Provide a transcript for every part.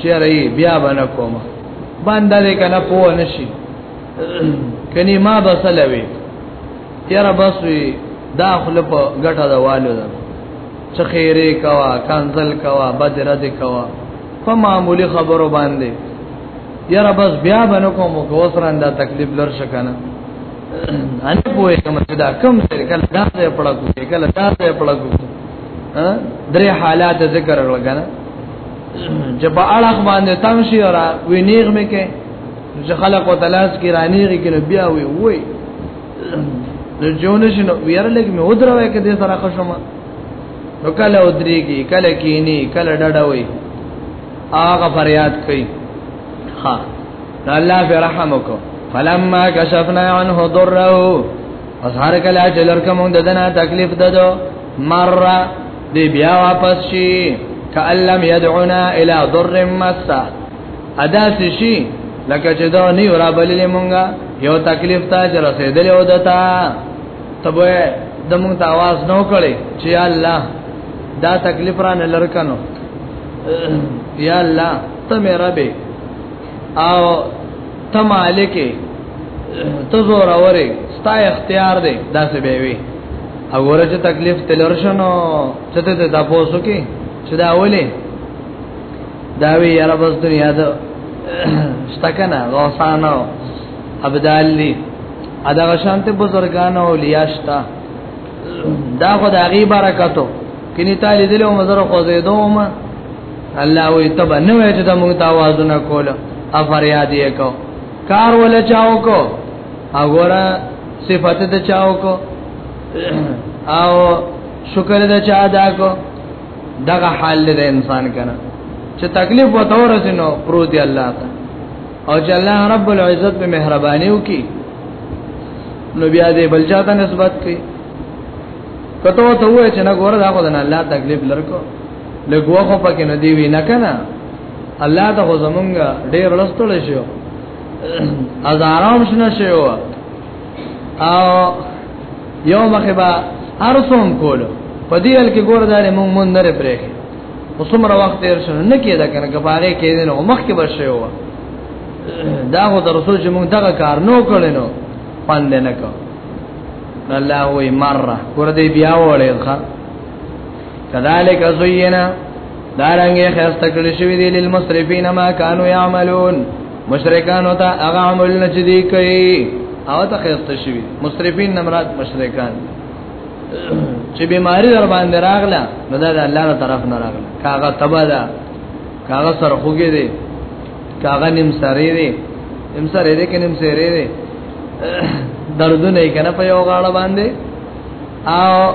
چیرې بیا باندې کوم باندې کنه پوه نشي کني ما بسلوي تیر بس وی دا خپل په ګټه دا والو دا چې خیره کوا کانزل کوا بدر دې کوا په معمولی خبرو باندې یاره بس بیا باندې کوم کوسران دا تکلیف لر شکنه ان پوهه کوم چې دا کم سره کله دا ځای پړه کوي کله دا ځای پړه کوي درې حالات ذکر ورغنه جب اړه باندې تنگ شي او وی نیغ مې کې چې خلق او تلاش کې رانیږي کې بیا وی وی د جون شنو ویار لګ مې ودروي کې دې سره خشمه نو کله ودريږي کله کینی کله ډډوي هغه فریاد کوي ها الله به رحم وکړه فلما كشفنا عنه ضره اظهر کله چې لرکه مونږ ددنه تکلیف ددو مره دی بیا واپس شي کألم يدعونا الى ضر مسا ادا شي لکه چې دا نه را بللې مونږه یو تکلیف ته چې رسیدلې و دتا تبه د مونږ ته आवाज نو کړي چې الله دا تکلیف را نه لړکنو یا الله ته مې ربي او ته مالکه ته زور اوره ستا اختیار دی دا څه به وي هغه چې تکلیف تلور شنو چې ته ته تاسو کې چې دا ولې دا وی یاره بس دنیا دا شتکنه غوسانو ابدال دی ادا شانته بزرګان او لیاشتا دا خدای غي برکتو کینی تعالی دلو مزر خو زیدو ما الله وي تب نه وای چې د موږ ته आवाजونه کول افر یاد یې کو کار ولا چاو کو اګورا صفات د چاو کو او شکر د چا ادا کو دغه حال د انسان کنه چې تکلیف وته ورسینو پروت دی الله ته او چې الله رب العزت په مهرباني وکي نو بیا دې بل چاته نسبت کوي کته ته وای چې نه ګوره دا خو نه الله تکلیف لرکو لګو خو پکې نه دی وی نه کنه الله ته زمونږ ډېر لستول شو از آرام شنه شو او یو مخه با ارسوم کولو په دې ال کې ګور دارې مونږ مونږ نه پرې وسمره وخت تیر شنه نه کېده کنه کباره کېده نو مخ کې بشه و دا هو در رسول چې مونږ دغه کار نو کړنو پاندې نه کو الله وې مره ور دې بیا وړې ښا کذالک زینا دارنګ خسته کړی شوی دی للمسرفین ما کانوا یعملون مشرکان او ته هغه عمل نه چې دی کوي او ته خسته شوی مسرفین نمرات مشرکان چې بیماری در باندې راغله نو دا الله تعالی طرف نه راغله کاغه تبا ده کاغه سره خوګي دي کاغه نیم سره دي نیم سره دي کې نیم سره دي دردونه یې کنه په یو غاړه باندې او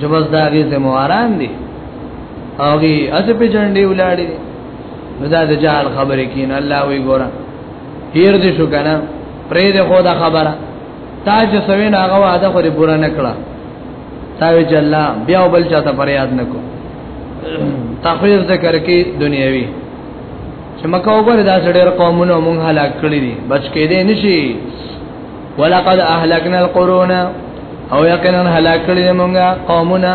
جبس دا غي زمواران دي اوږي اته په جنډي ولاړي دا د جهل خبرې کین الله وی ګورا هیر دې شو کنه پرې دې خو دا خبره تا چې سوین هغه واده خو دې پورا نکړه تا وی چې الله بیا بل چاته فریاد نکو تخویر ذکر کې دنیوي چې مکه وګوره دا سړي قومونو مونږ هلاک کړی دي بچ کې دې نشي ولقد اهلكنا القرون او یقینا هلاک کړی موږ قومونه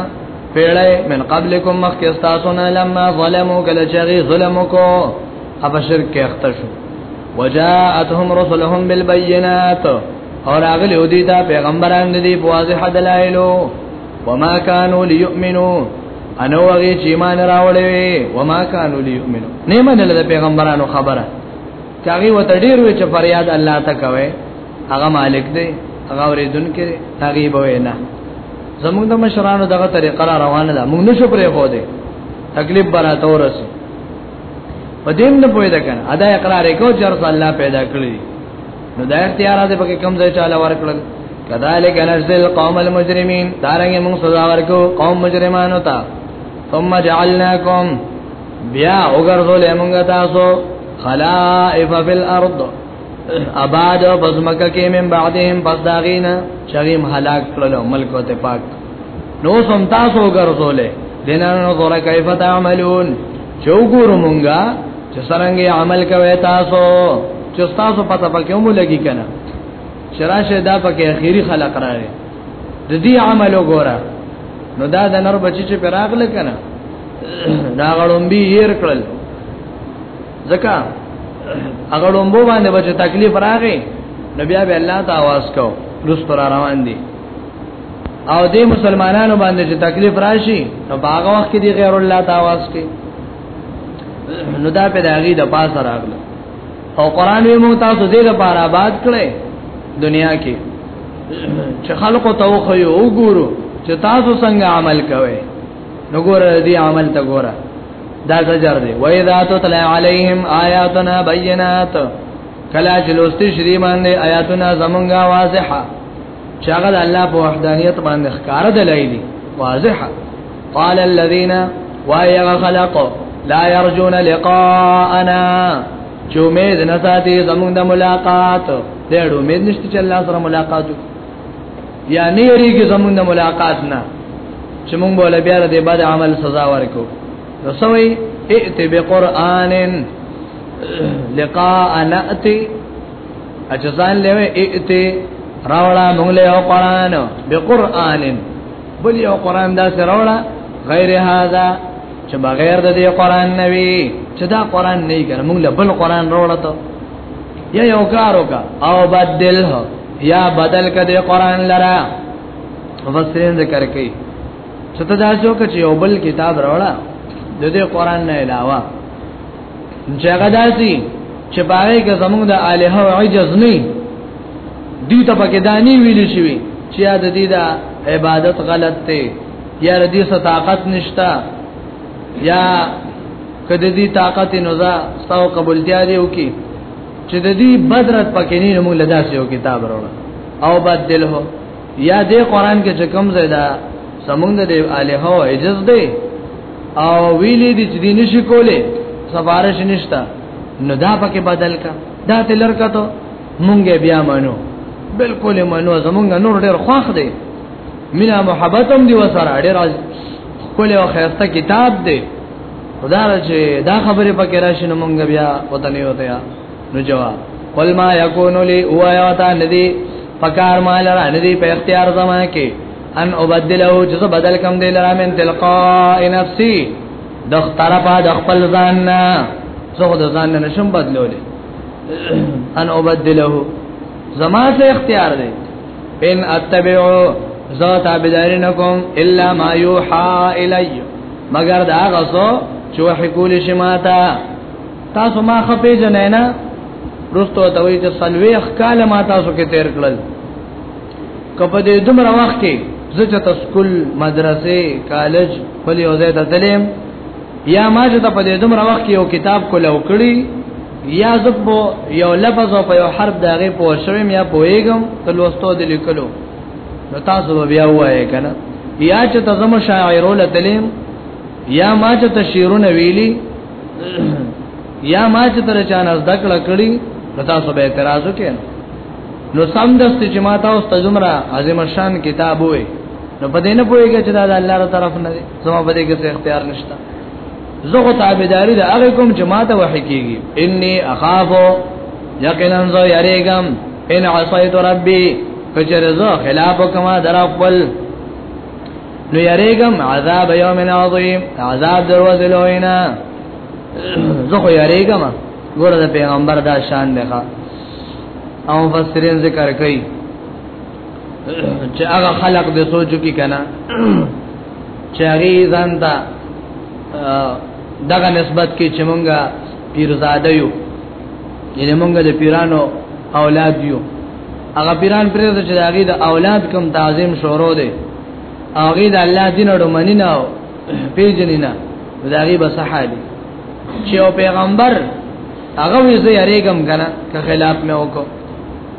پیړې من قبلکم مخکې تاسو نه لما ظلمو کله چې ظلم کو اپ شرک کې اخته شو وجاءتهم رسلهم بالبينات اور اغلی او دیتا پیغمبران دی په واضح دلایلو وما كانوا ليؤمنوا انو هغه چې ایمان راوړې وما كانوا ليؤمنوا نه منل د پیغمبرانو خبره چاغي و ته ډیر وی چې فریاد الله ته کوي هغه مالک دی هغه ورېدون کې هغه به وینا زموږ د مشرانو دغه طریقه را روانه ده موږ نشو پرې خو دې تکلیف برا تورس په دې نه پوي دا کنه ادا اقرار کو چې رسول الله پیدا کړی نو دا اختیار دې پکې کم ځای چاله ورکړل کذالک نزل قوم المجرمین دارنګ موږ سزا ورکو قوم مجرمانو ته ثم جعلناکم بیا وګرځول موږ تاسو خلائف فی الارض آباد بزمکه کې من بعدهم پس داغینا شغیم هلاک کړل ملک ته پاک نو سم تاسو ګرځولې دینه نظر کیف تعملون چوغور مونږه چې څنګه عمل کوي تاسو چې تاسو پته پکې مو لګی کنه شراشه دا پکې اخیری خلق راغی د دې عمل وګوره نو دا د نر بچی چې پراغله کنه دا غړومبي یې کړل ځکه هغه لومبو باندې به چې تکلیف راغی نبی ابي الله ته आवाज کو رستور روان دي او دې مسلمانانو باندې چې تکلیف راشي نو باغ وخت کې دی غیر الله ته आवाज کوي نو دا په داغي د پاسه راغله او قران یې مو تاسو دې لپاره آباد کړي دنیا کې چې خلکو ته خو یو ګورو چې تاسو څنګه عمل کوئ نو ګوره دې عمل ته ګوره دا زجر دی و اذا تطلع عليهم آیاتنا بینات کلا چې لوستي شری باندې آیاتنا زمونږه واضحه چاغه د الله په وحدانیت باندې ښکار دلایلی واضحه قال الذين وایا خلق لا يرجون لقاءنا چې امید نه ساتي زمونږ د ملاقات ډېر امید نشته چې الله سره ملاقات وکړي یا نه یریږي زمونږ د ملاقات نه چې مونږ بوله بیا د بد عمل سزا ورکو نو سوي ائت بقران لقاء ناتي اجزان له ائت راولا مونږ له قران بقران بل یو قران دا سره راولا غیر هذا چې بغیر د دې قران نه وي چې دا قران نه یې کړ مونږ له بل قران راولا ته یا یو کار وکا او بدلها یا بدل کده قران لرا مفسرین ذکر کوي چې ته دا څوک چې یو بل کتاب راوړا د دې قران نه علاوه چې هغه داسي چې باغې کې زموږ د الہ او عجز نه دي ته پکې دانی ویل شي چې یا د دې د عبادت غلط ته یا د دې طاقت نشتا یا کده دې طاقت نوزا ستاو قبولتیا دی وکي چې د دې بدرت پکې نه موږ لدا سيو کتاب راوړ او بدل هو یا دې قران کې چې کوم زیاده سمونږ دې الہ او عجز دې او ویلې دې چې دې نشي کولې سفارش نشتا نو دا پکې بدل کا دا ته لړکته مونږه بیا مانو بالکل مانو زمونږ نور ډېر خوښ دې مینا محبتم دی وسره ډېر خپل او خیرته کتاب دې خدا چې دا خبره پکې راشي نو مونږ بیا وته نه وته یا نو جواب قل ما یکون لی او یا تا ندی پکار مال را ندی په اختیار زما کې ان ابدله چې زه بدل کم دی لرا من تلقاء نفسي د طرفه د خپل ځان نه زه د ځان نه نشم بدلولې ان ابدله زما سه اختیار دی ان اتبعو زو تابداری نکوم الا ما یوحا الی مگر دا غصو چو حکول شماتا تاسو ما خپی جنینا رستو توی چه سلویخ کال ما تاسو که تیر کلل کپا دی دمر وقت که زچه تا سکول مدرسه کالج پلی اوزه تا تلیم یا ما چې ته په دې دومره وخت کې یو کتاب کوله وکړي یا زبو یو لفظ او په یو حرف داغه په شوم یا پویګم په لوستو د لیکلو نو تاسو بیا وایې کنه یا چې تزم شاعرو لتلیم یا ما چې تشیرونه ویلی یا ما چې تر چانه ذکر کړی نو تاسو به اعتراض وکړئ نو سم د استجماع تاسو تزمرا عظیم شان کتاب وې نو په دې نه پوهیږي چې دا الله تعالی طرف نه دی زما په دې کې څه اختیار نشته زه خو تابعداري د هغه کوم چې ماته وحي کیږي اني اخافو یقینا زه یریګم ان عصیت ربي کچره زه خلاف کما در خپل نو یریګم عذاب یوم عظیم عذاب دروازه لوینا زه خو یریګم ګوره د پیغمبر دا شان دی او مفسرین ذکر کوي چې هغه خلق دې سوچو کې کنه چې هغه ځان ته دغه نسبت کې چې مونږه پیرزاده یو یعنی مونږه د پیرانو اولاد یو هغه پیران پرې چې هغه د اولاد کوم تعظیم شروع دی هغه د الله دین اورو منی نه پیژنی نه دا غي بس حالي چې او پیغمبر هغه وی زه یریګم کنه که خلاف مې وکړ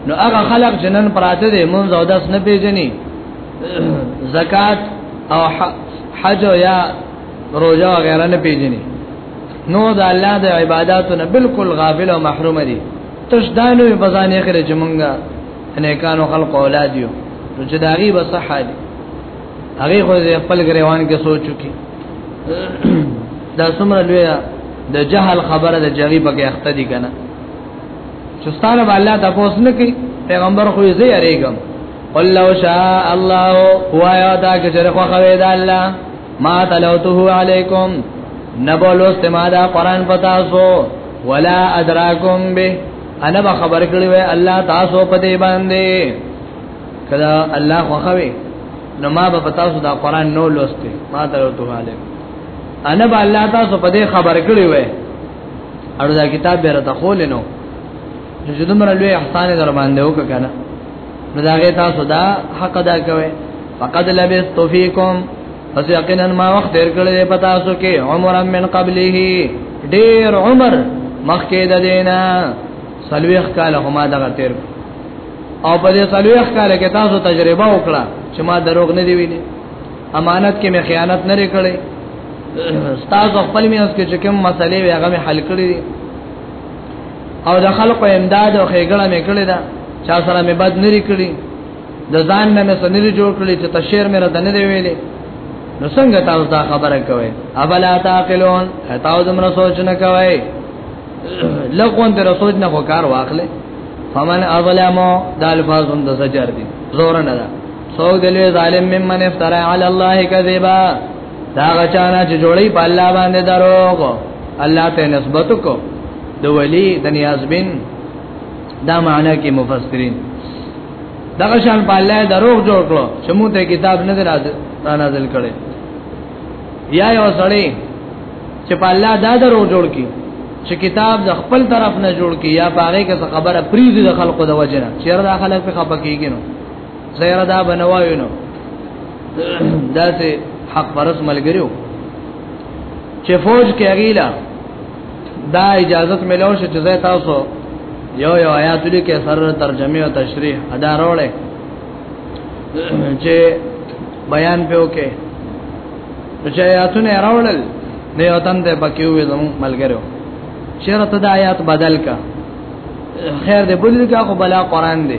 نو هغه خلق جنن پراته دي مونږ او داس نه پیژني زکات او حج یا روزه وغیرہ نه پیژني نو د الله د عبادتو نه بالکل غافل او محروم دي تش دانو په ځان یې خره چې مونږه انیکانو خلق اولاد یو نو چې داغي به صح حال هغه خو خپل غریوان کې سوچو کې دا څومره لوی د جهل خبره د جری په کې اخته دي کنه چې ستاره به الله تاسو نه کوي پیغمبر خو یې زه یریګم قل لو شاء الله وایا دا چې چر خو خوي دا الله ما تلوته علیکم نبولو استما دا قران پتا سو ولا ادراکم به انا به خبر کړی وای الله تاسو په دې باندې کدا الله خو خوي نو ما به پتا سو دا قران نو لوسته ما تلوته علیکم انا به الله تاسو په دې خبر کړی وای اړو دا کتاب به راته خول نو چې دومره لوی احسان در باندې وکړ کنه نو دا غي تاسو دا حق ادا کوئ فقد لبثت فيكم پس یقینا ما وخت تیر کړل په تاسو کې عمر من قبله ډیر عمر مخکې د دینا سلويخ کال هم دا تیر او په دې سلويخ کال کې تاسو تجربه وکړه چې ما دروغ نه دی ویلي امانت کې مې خیانت نه کړې استاد خپل مې اوس کې چې کوم مسلې وي هغه مې حل کړې او د خلکو امداد او خېګړه مې کړې ده چا سره مې بد نه کړې د ځان نه مې سنري جوړ کړې چې تشهیر مې رد نه دی ویلې نو څنګه تاسو دا خبره کوي ابلا تعقلون تاسو دمر سوچ نه کوي لغون تر سوچ نه وکړ واخلې فمن اظلمو د الفاظم د سجر دي زور نه ده څوک دلوی ظالم ممن افترا علی الله کذبا دا غچانا چې جوړی په الله باندې دروغ الله ته نسبت کو د ولی د نیازبین دا معنی کې مفسرین دغه شان په الله دروغ جوړ کړو چې موږ ته کتاب نه درازه نازل کړي یا یو سړی چې په الله دا دروغ جوړ کړي چې کتاب د خپل طرف نه جوړ کړي یا پاره کې خبره پریږي د خلقو د وجنه چیرې د خلک په خپه کېږي نو زیره دا بنوایو نو دا سه حق پرس ملګریو چې فوج کې اغیلا دا اجازت ملو شو چې زه تاسو یو یو آیات لیکه سر ترجمه او تشریح ادا وروړي چې بیان په وکه چې آیاتونه راوړل نه یو تن ته پکې وې زم ملګرو شرط د آیات بدل کا خیر دې بل کا خو بلا قران دی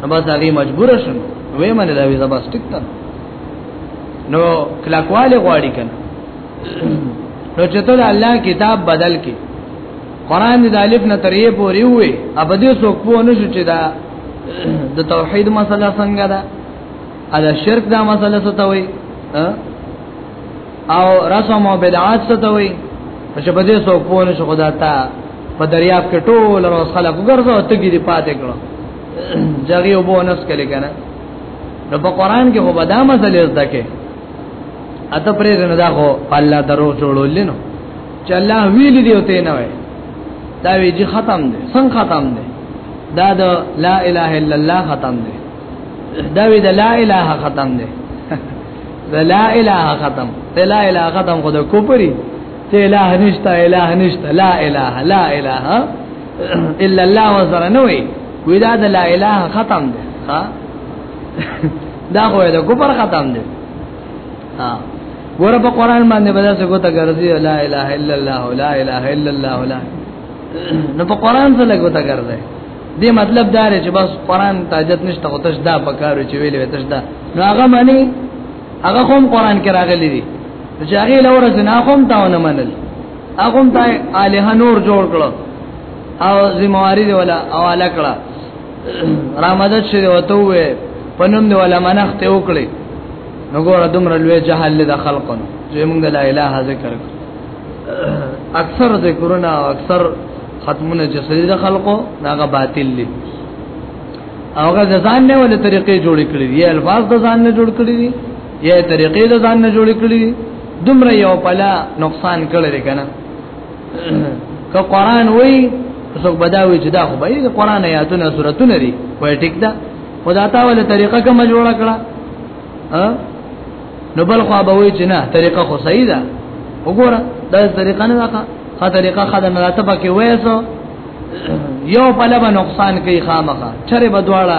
نو بس هغه مجبور شون وې منه دا ویزه بس ټیک تا نو کلاکواله غواړي کنه نو چې ته الله کتاب بدل کې قران د الف نه ترې پورې وې ابدي څوک په نو چې دا د توحید مسله څنګه ده ا د شرک دا مسله څه ته وې او رسم او بدعات څه ته وې چې په دې څوک په نو خدا ته په دریاب کې ټول ورځ خلک ګرځو ته کې دی پاتې کړو ځګي وبو نس کله کنه نو په قران کې خو بدا مزل زده کې اته پرې نه دا خو الله درو جوړول نو چې الله ویل دی او ته نه وای دا وی چې ختم دی څنګه ختم دی دا د لا اله الا الله ختم دی دا وی د لا اله ختم دی د لا اله ختم لا اله ختم خو د کوپری چې الہ نشته الہ نشته لا الہ لا الہ الا الله وزر نه وي وی دا د لا الہ ختم ده ها دا خو د کفر ختم ده ها ور په قران باندې بدا څه کوته ګرځي لا الہ الا الله لا الہ الا الله لا نو په قران څه لګوته ګرځي دې مطلب دا رې چې بس قران تاجت نشته او تش دا پکارو چې ویلې تش دا نو هغه معنی هغه هم قران کې راغلي دي چې هغه لور جنا کوم تا نه منل هغه ته الہ نور جوړ کړو او ذمہواری دی ولا او اعلی کړه رامدد شه وته وې پنوم دی ولا منخت وکړي نو ګوره دومره لوی جهل د خلقونو چې موږ د لا الہ ذکر اکثر ذکرونه او اکثر ختمونه چې سړي د خلقو داغه باطل دي اوګه ځان نه ولې طریقې جوړې کړې دي الفاظ د ځان نه جوړ کړې دي یې طریقې د ځان نه جوړ کړی دومره یو پلا نقصان کړی کنه که قران وای څوک بداوی چې دا خو به د قران آیاتونه سوراتونه لري وای ټیک ده خدا تا ول طریقه کوم جوړ کړه نو بل خو به وای چې نه طریقه خو صحیح ده وګوره دا طریقه نه ده ښه طریقه خدای نه راته پکې وایسو یو پلا به نقصان کوي خامخا چرې بدواړه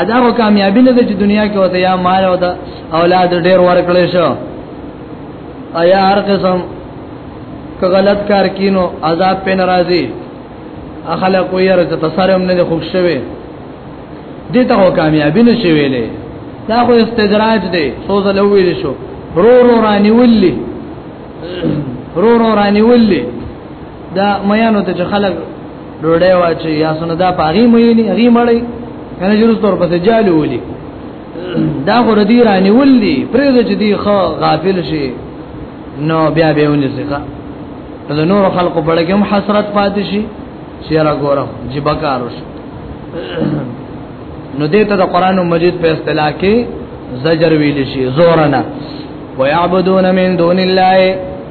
ادا هو کامیابی نه ده چې دنیا کې وته یا مال او دا اولاد ډیر ورکړې شو ایا هر قسم که غلط کار کینو عذاب په ناراضي اخلا کوی رز تصارم نه خوښ شوی دې ته هو کامیابی نشي ویلې دا خو استدراج دی سوز له ویل شو رو رو رانی ولي رو رو رانی ولي دا میانو ته خلک ډوډۍ واچي یا سن دا پاغي مېنی هغه مړی کنه جوړ تور پسې جالو ولي دا غره دی رانی ولي پرې د دې خو غافل شي نو بیا به ونی ځکه دا نور خلق په لګي هم حسرت پاتې شي چیرې ګورم چې بکاروش نو دې ته د قران مجید په اصطلاح کې زجر ویل شي زورنا ويعبدون من دون الله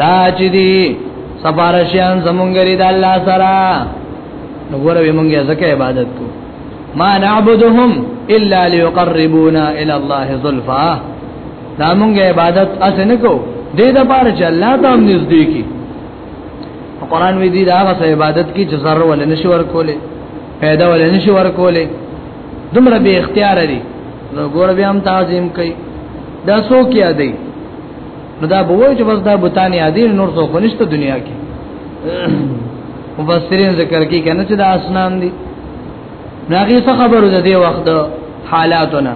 دا چې دي سفارشیان زمونږ لري د الله سره نو ګوره به مونږه زکه عبادت کو ما نعبدهم الا ليقربونا الى الله زلفا دا مونږه عبادت اسنه کو دې د پاره چې الله ته هم نږدې کی قرآن وی دي دا غس عبادت کی جزر ول نشي ور کوله پیدا ول نشي ور کوله دومره به اختیار دي نو ګور به هم تعظیم کوي دا سو کیا دی نو دا به وای چې بس دا بوتان یادې نور څه خنشته دنیا کې مفسرین ذکر کوي کنه چې دا اسنام دي ناغي څه خبرو ده دی وخت حالاتونه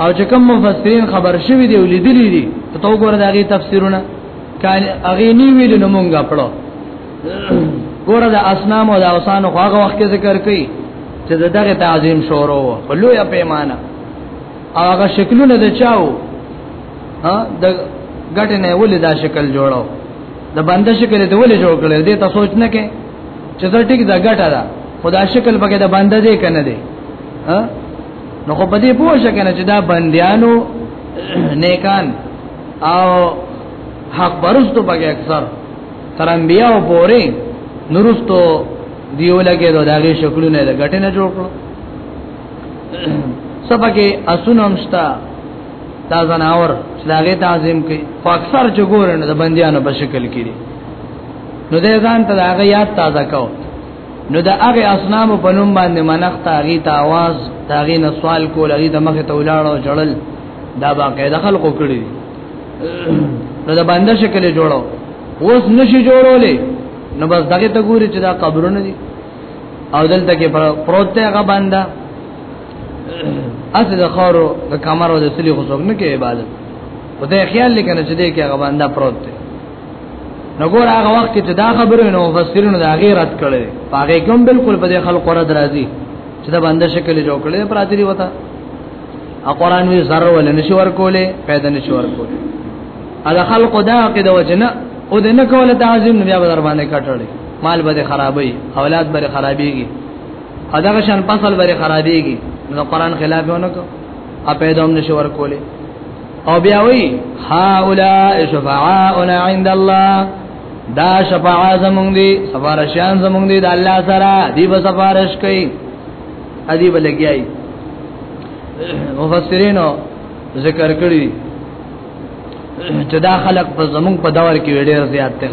او چې کوم مفسرین خبر شوی دی ولیدلی دي ته وګوره دا غي تفسیرونه کان اغه نی ویل نو مونږه پړو ګوره دا اسنام او دا اوسان خو هغه وخت ذکر کوي چې دغه تعظیم شورو په لوی پیمانه هغه شکلونه د چاو ها د ګټه نه ولې دا شکل جوړو د بنده شکل ته ولې جوړ کړل دې تاسو سوچ نه کې چې دا ټیک دا ګټه ده خدا شکل پکې د بنده دې کنه دې ها نو خو په دې پوه شئ کنه چې دا بنديانو نیکان او حق برستو پکې اکثر تر انبیاء پورې نورستو دیو لګې دا دغه شکلونه د ګټه نه جوړ کړو سبا کې اسونم شتا دا زناور چې داغه تعظیم کوي خو اکثر چې ګورن د بندیانو په شکل کې دي نو د ځان ته هغه یاد تازه کو نو د هغه اسنام په نوم باندې منښت هغه ته आवाज هغه نه سوال کول هغه د مخ ته ولاړو جړل دا باقاعده خلکو کړی نو د باندې شکل جوړو اوس نشي جوړولې نو بس دغه ته ګوري چې دا قبرونه دي او دلته کې پروت هغه باندې اته د خارو د کمرو د سلی خصوص نه کې عبادت خدای خیال لیکنه چې دې کې هغه باندې پروت دی نو ګور هغه وخت چې دا خبره نو مفسرینو دا غیرت کړي هغه کوم بالکل په دې خلکو را درازي چې دا باندې شکل جوړ کړي پراتی دی وتا ا قران وی زره ول نشي ورکولې پیدا نشي ورکولې ادا خلق دا کې د وجنه او د نه کوله تعظیم بیا به در باندې کټړي مال به خرابوي اولاد به خرابيږي او دا شان فصل بری خرابېږي نو قران خلاف ونه کو ا پیدا هم نشو ورکولې او بیا وی هاولا شفاعاؤنا عند الله دا شفاعه زمونږ دي سفارشان زمونږ دي د الله سره دی به سفارش کوي ادي به لګیای مفسرینو ذکر کړی چې دا خلق په زمونږ په دور کې ډېر زیات دي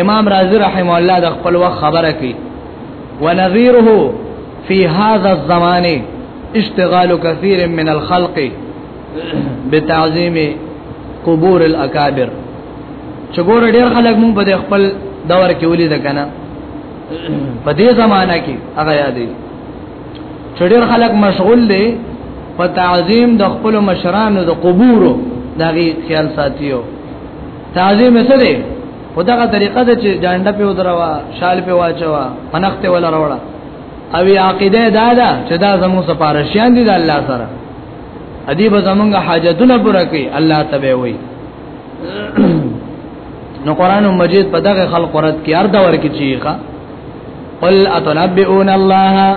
امام رازی رحم الله د خپل وخت خبره کوي ونظيره في هذا الزمان اشتغال كثير من الخلق بتعظيم قبور الاكابر چې ګور ډېر خلک مونږ په خپل دور کې ولید کنه په دې زمانہ کې هغه یادې چې ډېر خلک مشغول دي په تعظیم د خپل مشرانو د قبورو دغه خیال ساتيو تعظیم څه دی خدغه طریقه ده چې جانډه په ودروا شال په واچوا منخت ولا وروړه او عقیده دا ده چې دا زمو سپارښیان دي د الله سره ادیب زمونږ حاجتونه پوره کوي الله تبه وي نو قران مجید په دغه خلق رد کې ارده ورکی چیخه قل اتنبئون الله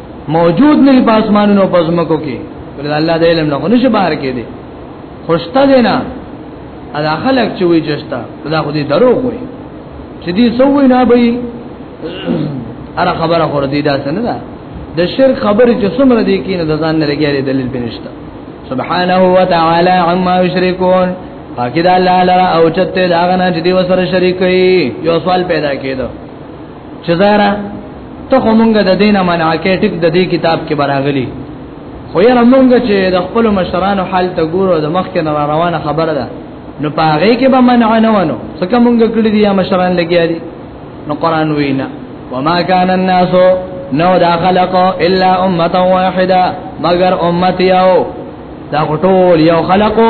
موجود نه په اسمانونو په زمکو کې ولې الله د علم نه خو نشه بهر کې دي خوشته دي نه ادا خلک چې وي جستا دا خو دې دروغ وي چې دې سوې نه به اره خبره خور دي دا څنګه ده د شرک خبره چې څومره دي کې نه د ځان نه لګیاري دلیل بنشتا سبحانه وتعالى عما يشركون پاکی دا الله لرا او چته داغنا چې دی وسره شریک یو سوال پیدا کېدو چې زارا ته خو مونږ د دینه منع کې ټیک د دې کتاب کې براغلی خو یې مونږ چې د خپل مشرانو حال ته ګورو د مخ کې را روانه خبره ده نو پاره کې به منع نه ونه څکه مونږ کړی دی یا مشران لګیا دي نو قران وینا وما كان الناس نو دا خلق الا امه واحده مگر امت یو دا ټول یو خلقو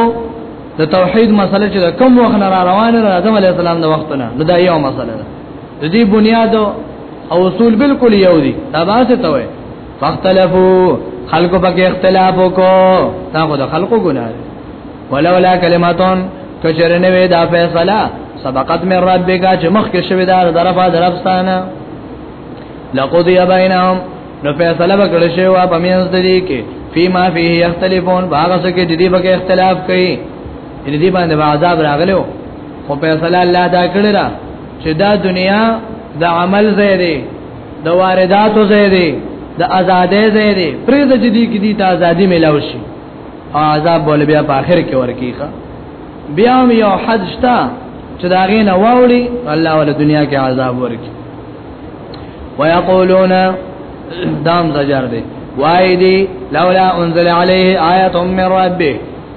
د توحید مسله چې کوم وخت را روانه ده اعظم علی السلام د وختونه نو دا یو مسله ده د دې بنیاد او اصول بالکل یو دي دا باسه ته وای فختلفو خلق پکې اختلاف وکړو دا خو د خلقو ګناه ولولا کلماتون کچرنه وې دا فیصله سبقت من ربک چې مخکې شوی دا درفه درفستانه لقضی بینهم نو فیصله وکړ شی وا په میاس د دې کې فيما فيه يختلفون باغ څه کې د دې بګه اختلاف کوي د دې باندې عذاب راغلو خو فیصله الله دا کړی را چې دا دنیا د عمل ځای دی د وارداتو ځای دی د ازادۍ ځای دی پرې د جدي کې دي ته ازادي ملاو شي او عذاب بول بیا په اخر کې ورکیخه بیا هم یو حد شته چې دا غي نه واولي الله ول دنیا کې عذاب ورکي ويقولون دام زجر دي وای دی لولا انزل عليه آیه من ربه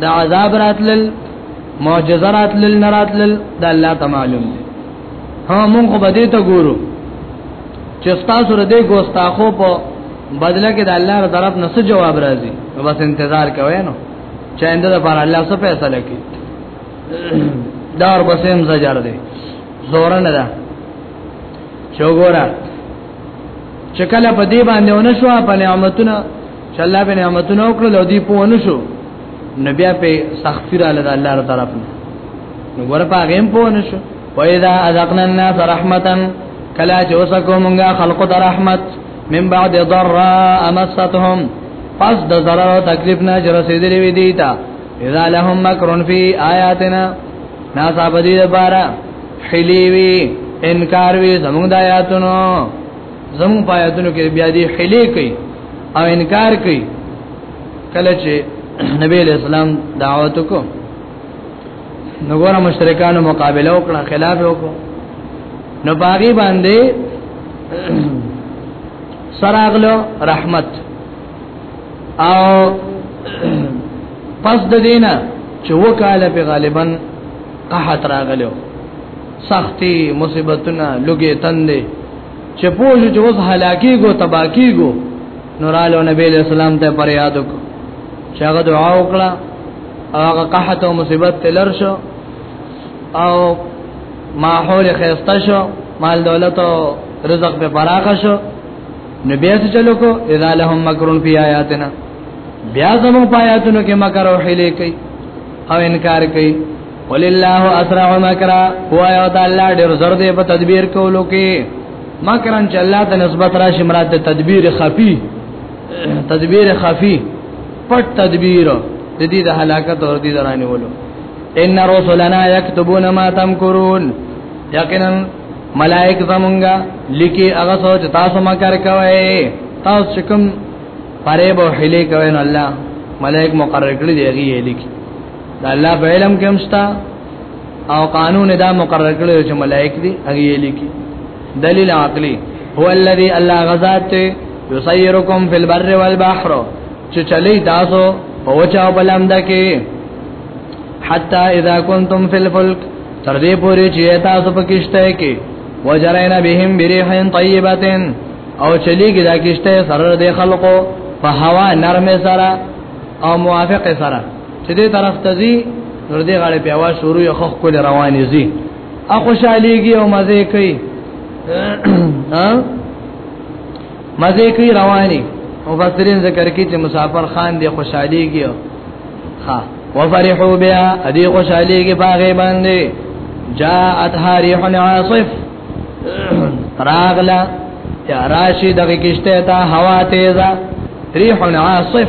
د عذاب راتلل معجزه راتلل نه راتلل د الله تعالی معلوم دي ها مونږ خو بده ته ګورو چې تاسو ر دې ګوستاخو په بدله کې د الله تر طرف نه څه جواب راځي نو بس انتظار کوی نو چې انده پر الله څه فیصله کوي دار بسیم زجر دی زور نه ده چوغورا چکل په دې باندې ونه شو په نعمتونو چې الله به نعمتونه وکړل او دی په ونه شو نبي په سختی را لږه الله تعالی طرف نه نو ور په غیم په ونه شو وإذا أذقنا الناس رحمة کلا چې وسکو مونږه خلق ته رحمت من بعد ضراء مستهم پس د ضرر او تکلیف نه جر رسیدلې وی دی تا اذا لهم مکر فی آیاتنا ناسا بدی دبارا حلیوی انکار وی زمونږ د آیاتونو زمو پایتونو کې بیا دې حلې کوي او انکار کوي کله چې نبی علیہ السلام دعوت کو نو ګور مشرکانو مقابله وکړه خلاف وکړه نو باغی باندې سراغلو رحمت او پس د دینه چې وکاله په غالبا قحط راغلو سختي مصیبتونه لګي تندې چې پوه چې اوس هلاکی ګو تبا کیګو نورالو نبی له سلام ته پر یاد کو چې هغه دعا وکړه هغه قحط او مصیبت تلر شو او ماحول خيسته شو مال دولت او رزق په فراخ شو نو بیا څه چلو کو اذا لهم مکرون فی آیاتنا بیا زمو پایاتونو کې مکر او حیله کوي او انکار کوي قل الله اسرع مکرا هو یو تعالی ډیر زر دی په تدبیر کولو کې مکرن چې الله ته نسبت را شمرات تدبیر خفی تدبیر خفی پټ تدبیر د دې د هلاکت اور دې درانه ولو ان رسلنا یكتبون ما تمکرون یقینا ملائک زمونږه لیکي هغه سوچ تاسو ما کار کوي تاسو کوم پرې به هلي کوي نو الله ملائک مقرر کړی دی هغه لیکي دا الله په علم کې همستا او قانون دا مقرر کړی چې ملائک دي هغه لیکي دلیل عقلی هو الذی الله غزاد یسیرکم فی البر والبحر چې چلی تاسو په وچا او بلند کې حتا اذا کنتم فی الفلک تر دې پورې چې تاسو په کشته کې وجرینا بهم بریحین طیبتین او چلیږي دا کشته سره د خلقو په هوا نرمه سره او موافق سره چې دې طرف ته زی نور دې غاړې په आवाज شروع یو خخ کول روانې زی ا خوشاليږي او مزه کوي ها مزه کوي رواني مفسرین ذکر کوي چې مسافر خان دې خوشاليږي ها وفرحوا بها ادي خوشاليږي باغې باندې جاءت هاريح عاصف راغلا یا راشی دغه کشته تا هوا تیزه ریح عاصف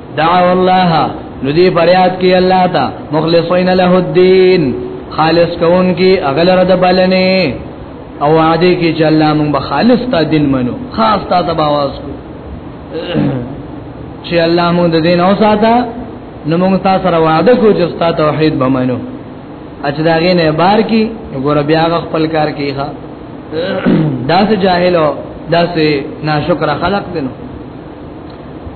دعو الله ندی فریاد کی الله تا مخلصین له الدین خالص کون کی اغل رد بلنه او وعده کی چې الله مونږ به خالص تا دین منو خاص تا تباواز کو چې الله مونږ د دین او ساته نو مونږ تاسو سره وعده کو چې تاسو توحید به منو اچ داغه نه بار کی ګور بیا خپل کار کیخه داس جاهل او داس ناشکر خلق دینو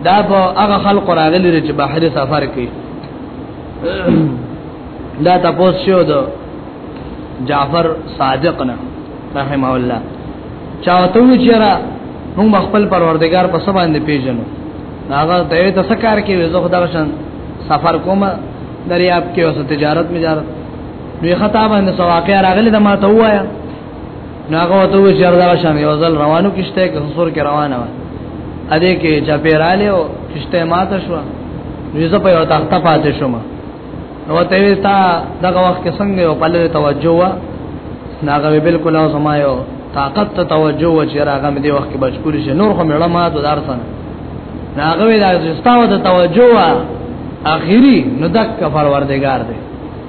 دا په هغه خلق راغلی چې بحر سفر کوي دا تاسو شو دو جعفر صادق نه رحمه الله چاته وی چیرې موږ خپل پروردگار په سبا باندې پیژنو هغه ته ته سکار کې وځو خدای شان سفر کوم دریاب کې اوس تجارت مجارت نو خطا باندې سواقه راغلی دا ما ته وایا ناغه وته و شهر دا شام یو ځل روانو کشته کې خسور کې روانه و ا دې کې چا پیراله او کشته ماته شو ویزه په یو تخته پاتې شوم نو ته وی تا دغه وخت کې څنګه یو پله توجه وا ناغه بالکل او سما یو طاقت ته توجه و چې راغه مې دې وخت کې بچکول شي نور خو مې لمه ته درسن ناغه وی دا چې ستاو ته توجه وا اخیری نو دک پروردگار دی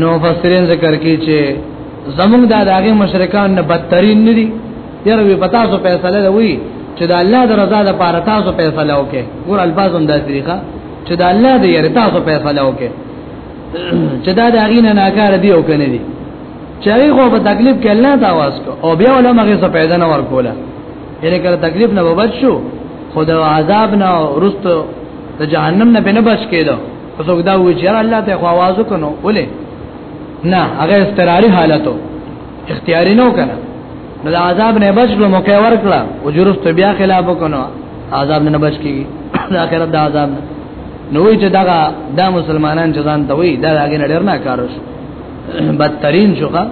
نو مفسرین ذکر کوي چې زمونږ د داغه مشرکان نه بدترین نه دي یره وی پتا سو فیصله لوي چې د الله د رضا لپاره تاسو فیصله وکړي ګور الفاظ هم د طریقه چې د الله د یره تاسو فیصله وکړي چې دا د اغینه ناکاره دی او کنه دی چې هغه په تکلیف کې الله ته आवाज کو او بیا ولا مغه څه پیدا نه ورکوله یره کړه تکلیف نه وبد شو خدا عذاب نه رست ته جهنم نه بنه بچ کېدو څوک دا وی چې الله ته خواواز وکنو ولې نه هغه استراری حالتو اختیاري نو کنه نو د عذاب نه بچ نو موقع ورکړه او جرست بیا خلاف وکنو عذاب نه بچ کیږي د آخرت د عذاب نه نو وی چې دا دا مسلمانان چې ځان ته وی دا هغه نه ډیر نه کارو شو بدترین شوخه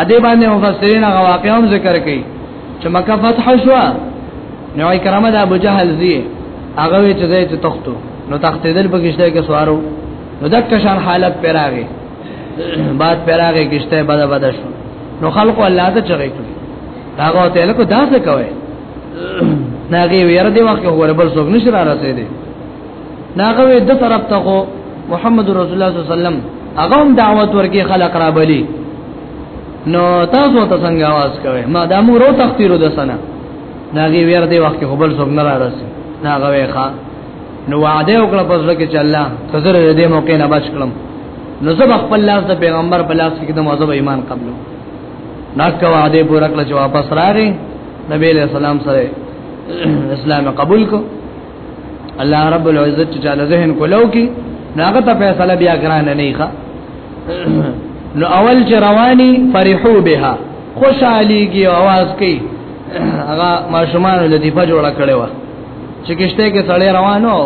ا دې باندې مفسرین هغه واقعا ذکر کوي چې مکه فتح شو نو کرامه د ابو جهل زی هغه وی چې زه ته تختو نو تختیدل په کشته کې سوارو نو د کشان حالت پیراغه بعد پیراغه کشته بده بده شو نو خلق الله ته چغې کړی هغه ته لکه داسې کوي ناګي وير دی وخت غوړ بل څوک نشي را رسیدي ناګه وې د طرف ته محمد رسول الله صلی الله علیه وسلم هغه دعوت ورکې خلق را بلی نو تاسو ته څنګه आवाज کوي ما دا مو رو تختیرو د سنه داګه ویر دی وخت خبر څوک نه را رسي نا غوي ښا نو وعده وکړه پس لکه چې الله تزر دې موقع نه بچ کړم نو زب خپل لاس د پیغمبر په لاس کې د موضوع ایمان قبلو ناکه وعده پورا کړ چې واپس راغی نبی له سلام سره اسلام قبول کو الله رب العزت چې جاله ذهن کولو کې ناغه ته فیصله بیا ګران نه ښه نو اول چې رواني فرحو بها خوشحالي کی आवाज کوي هغه ماشومان لطیفه جوړه کړې و چې کشته کې سړی روانو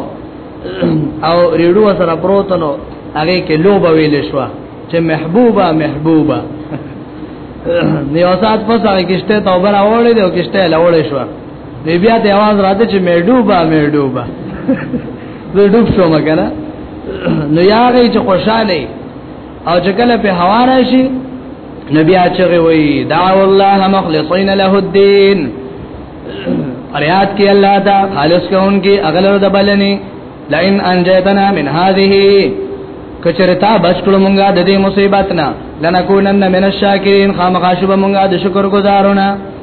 او ریډو سره پروتنو هغه کې لوبه ویل شو چې محبوبه محبوبه نیو سات پس هغه کشته توبه راوړې او کشته لاوړې شو دی بیا ته आवाज راته چې مې ډوبا مې ډوبا زه ډوب شوم کنه نو یاغې چې خوشاله او چې کله په هوا راشي نبی اچغه وی دعو الله مخلصین له الدين فریاد کی الله تا خالص کون کی اغلر د بلنی لئن انجیتنا من هذه کچرتا بشکل مونږه د دې مصیبت نه لنکونن من الشاکرین خامخاشب مونږه د شکر گزارونه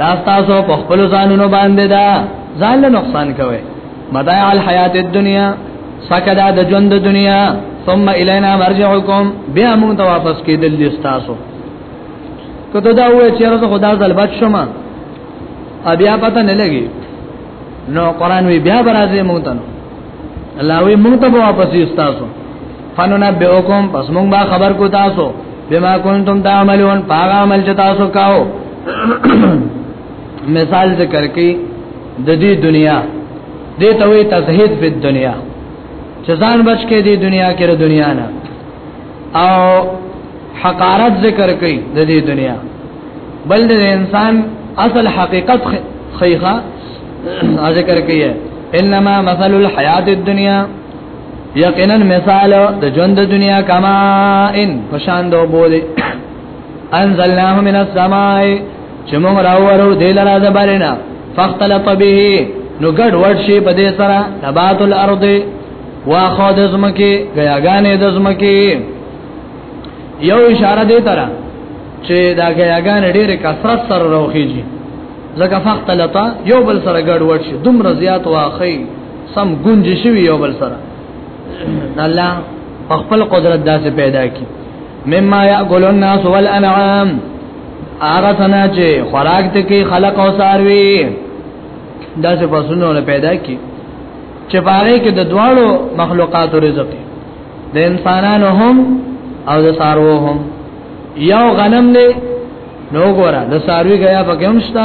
دا تاسو په خپل ځانونو باندې دا ځان له نقصان کوي متاع الحیات الدنیا سکدا د ژوند د دنیا ثم الینا مرجعکم بیا موږ ته واپس کېدل لستاسو کته دا وې چې رسول خدا ځل بچ شوم بیا پته نه لګي نو قران وی بیا برازه موږ ته الله وی موږ ته واپس یستاسو فننبئکم پس مونږ به خبر کو تاسو بما کنتم تعملون پاغه عمل چې تاسو کاو مثال ذکر کړي د دې دنیا دې ته وي تزهید په دنیا چې ځان بچ کې دې دنیا کې د دنیا نه او حقارت ذکر کړي د دې دنیا بل د انسان اصل حقیقت خیخه ذکر کړي انما مثل الحیات الدنیا یقینا مثال د ژوند د دنیا کما ان پشان دو بوله انزلناه من السماء چې موږ راوړو د لاره د بارنا فاختلط به نو ګډ وډ شي په دې سره نبات الارض واخو د زمکه غیاګانې د زمکه یو اشاره دی تر چې دا غیاګان ډېر کثرت سره راوخیږي ځکه فقط لتا یو بل سره ګډ وډ شي دومره زیات واخی سم گونج شوی یو بل سره الله په خپل قدرت داسې پیدا کی مما یاکل الناس والانعام هغه سنا چې خوراک ته کې خلق او ساروي داسې پسونو نه پیدا کی چې پاره کې د دواړو مخلوقاتو رزق د انسانانو هم او د سارو هم یو غنم دی نو ګوره د ساروي غیا پکې هم شته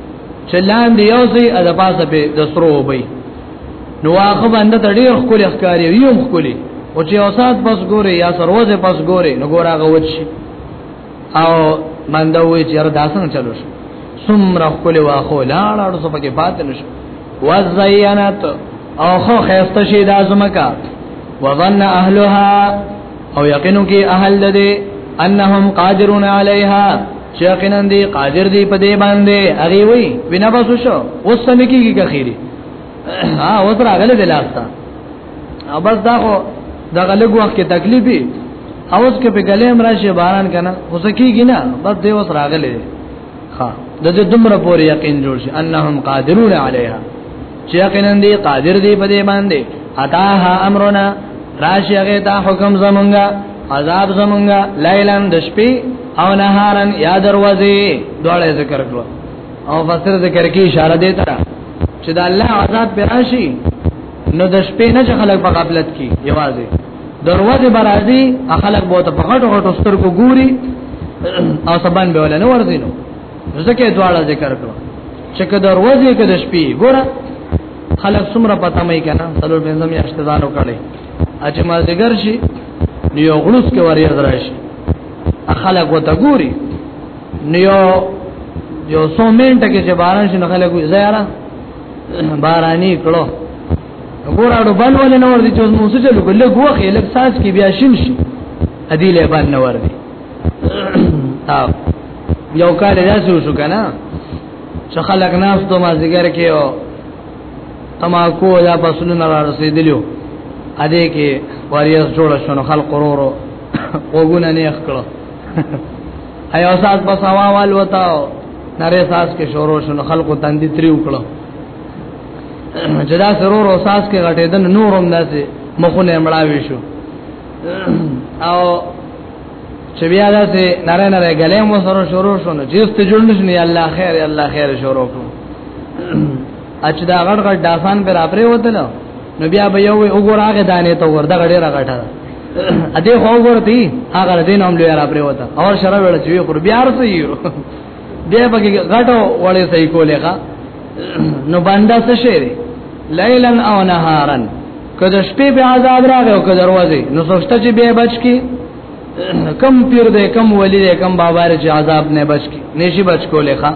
چې لاندې یو ځای د پاسه به د سرو وبي نو هغه باندې د ډېر خپل ښکاری یو خپلې او چې اوسات پس ګوري یا سروزه پس ګوري نو ګور هغه وچ او منده وې چې را داسن چلو شي سمره خپل واخو لاړ اړو سپکه پات نشو وزینت او خو خسته شي د ازمکا وظن اهلها او یقینو کې اهل ده دې انهم قادرون علیها چې یقینا دې قادر دې په دې باندې هغه وی وینا بس شو اوس څه نکیږي که خیری ها اوس راغله د لاستا او بس دا خو دا غلګ وخت کې تکلیفي اوس کې په ګلې امراشه باران کنه اوس کېږي نه بس دې اوس راغله ها د دې دومره پورې یقین جوړ شي انهم قادرون علیها چې یقینا دی قادر دی په دې باندې اتاها امرنا راشي هغه ته حکم زمونږه عذاب زمونږه لیلن د شپې او نهارن یا دروازه دوړې ذکر کړو او فسر ذکر کې اشاره دی تر چې د الله عذاب پر راشي نو د شپې نه خلک په قبلت کې یوازې دروازه برازي اخلق بو ته پخټ غټو سترګو ګوري او سبان به ولا نه ورزينو ځکه دواړه ذکر کړو چې که دروازه کې د شپې ګوره خلک څومره پته مې کنه سلو بنزم یا اشتزارو کړي اجه ما ذکر شي نیو غلوس کې وری دراشي اخلق وته ګوري نیو یو سو منټه کې چې باران شي نو خلک زیاره بارانی کړو ګوراړو بل ولې نور دي چې موږ څه چلو ګل ګوخه لک ساز کې بیا شین شي ادي له بل نور دي او یو کال داسو شو کنه چې خلک ناس ته ما زګر کې او تماکو یا پسونه نه رسیدلیو ا دې کې واریاس جوړ شونه خلق ورورو وګونه نه خکړو ایو سات په سوا وال وتاو نری ساس کې شورو شونه خلق تندې تری وکړو جدا سرور او ساس کې غټې دن نورم داسې مخونه مړاوي شو او چې بیا داسې نره نره غلې مو سره شروع شو نو چې ست جوړ نشنی الله خیر الله خیر شروع کو اچ دا غړ غړ دافان پر اپره وته نو نو بیا به یو وګور هغه دانه ته ور دا غړې را غټه ا دې خو ورتي هغه دین هم لوی را پرې وته اور شراب وړ چې خو بیا ورته یو دی پکې غټو وړې صحیح کولې ښا نو بندا څه شي لیلن او نهارن کله شپې به عذاب راغی او کله ورځې نو سوچته چې به بچ کی کم پیر دې کم ولی دې کم بابا رې چې عذاب نه بچ کی نشي بچ کولې ښا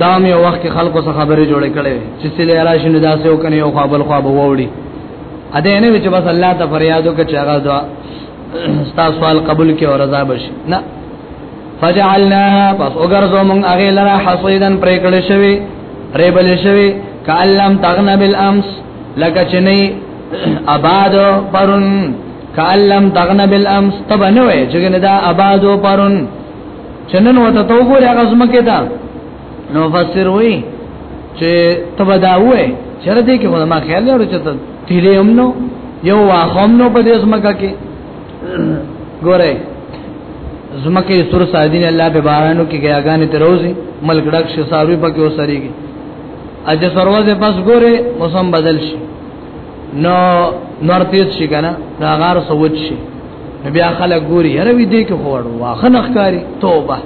دا مې وخت خلکو څخه خبرې جوړې کړې چې سلی راشي نو داسې وکنه یو خپل خو به ووري ا دې نه چې بس الله ته فریادو کې چې هغه دا ستا سوال قبول کې او رضا بشي نه فجعلناها پس وګرځو مونږ هغه لرا حصیدن پرې کړې شوی پرې بلې شوی کعلم تغنا بالامس لکه چې نه آباد پرون کعلم تغنا بالامس تب نه وای چې نه دا آباد پرون چنن وته تو ګورې هغه زمکه دا نو فسر وای چې تب دا وای چر دې کې ما خیال لرو چې تیرې هم نو یو واخم نو په دې زمکه کې ګوره زمکه سر سادین الله په بارانو کې غیاګانې تروزی ملک ډک شي ساروی پکې وسريږي اج سروازه پس ګوره موسم بدل شي نو نور تیز شي کنه دا غار سوچ شي بیا خلک ګوري هر وی دې کې خوړو واخه نخکاری توبه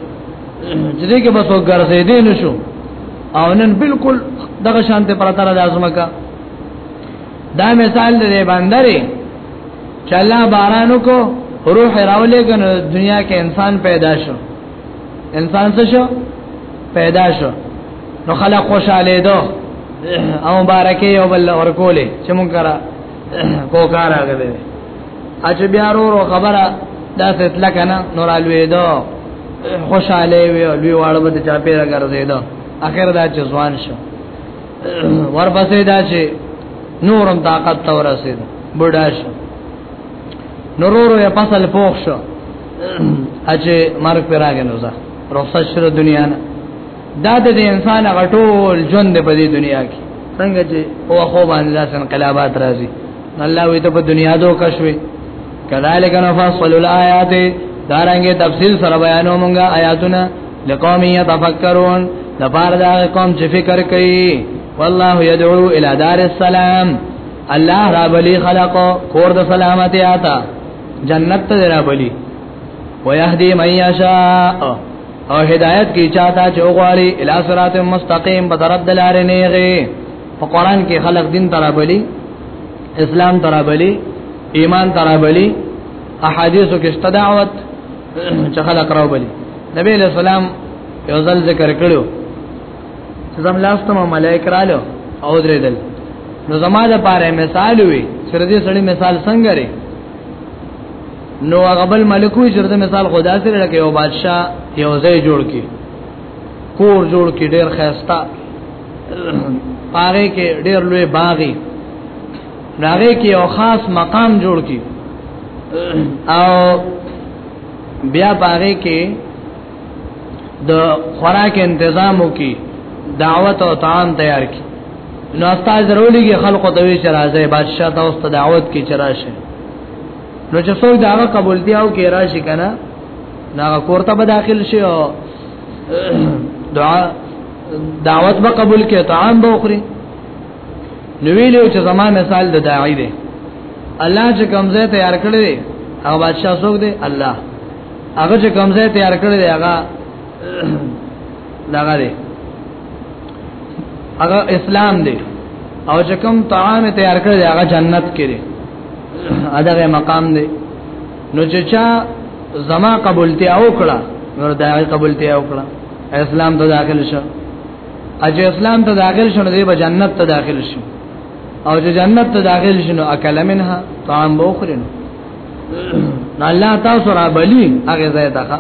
دې کې بس وګرځې دې نشو او نن بالکل دغه شانته پرتره لازمه کا دا مثال دې باندې چې الله باران وکړو روح راولې کنه دنیا کې انسان پیدا شو انسان څه شو پیدا شو نو خلک خوشاله دو او مبارکه یو بل ورکولې چې مونږ کرا کوکار راغلي اچ بیا ورو خبره دا څه تل کنه نور الوی دو خوشاله وی لوی واړه به چا پیرا ګرځیدو اخر دا چې ځوان شو ورپسې دا چې نورم طاقت تور رسید بډاش نورورو یې فصل پوښ شو اچې مرګ پر راغلو ځه رخصت شره دنیا نه دا د انسان غټول ژوند په دې دنیا کې څنګه چې او خو باندې لاس انقلابات راځي الله وي ته په دنیا دو کښوي کذالک نفصل الایات دارنګه تفصیل سره بیانو مونږه آیاتونه لقوم يتفکرون د بار دا قوم چې فکر کوي والله يدعو الى دار السلام الله را بلی خلق کور د سلامتی آتا جنت ته را بلی ويهدي من يشاء او هدایت کی چاته چې وغواړي الى صراط مستقيم په طرف د لارې نیغي په قران کې خلق دین ترابلی اسلام ترابلی ایمان ترابلی احادیثو کې دعوت چې خلک راو بلی نبی علیہ السلام یو ځل ذکر کړو چې زم لاستم ملائک رالو او درېدل نو زما د پاره مثال وي چې دې سړی مثال څنګه لري نو غبل ملکو چې د مثال خدا سره لکه یو بادشاہ یو ځای جوړ کی کور جوړ کی ډیر خستا پاره کې ډیر لوی باغی داغه کې یو خاص مقام جوړ کی او بیا باغې کې د خوراک تنظیم وکي دعوت او طعام تیار کی نو استاد ضروري کې خلکو ته وی چې راځي بادشاہ ته اوست دعوت کې چرشه نو چې څوک دا قبول دی او کې راشي کنه نا کورته به داخل شي او دعا دعوت به قبول کې طعام به وخوري نو ویلو چې زما مثال د داعی دی الله چې کمزې تیار کړی دی هغه بادشاہ څوک دی الله هغه چې کمزې تیار کړی دی هغه داغه دی هغه اسلام دی او چې کوم طعام تیار کړی دی هغه جنت کې دی اداغه مقام دی نو چې چا زما قبولتیا وکړه نو دا قبولتیا وکړه اسلام ته داخل شه اجه اسلام ته داخل شونه دی به جنت ته داخل شي او چې جنت ته داخل شنو اکل منها طعام بوخرن الله تاسو را بلی هغه ځای ته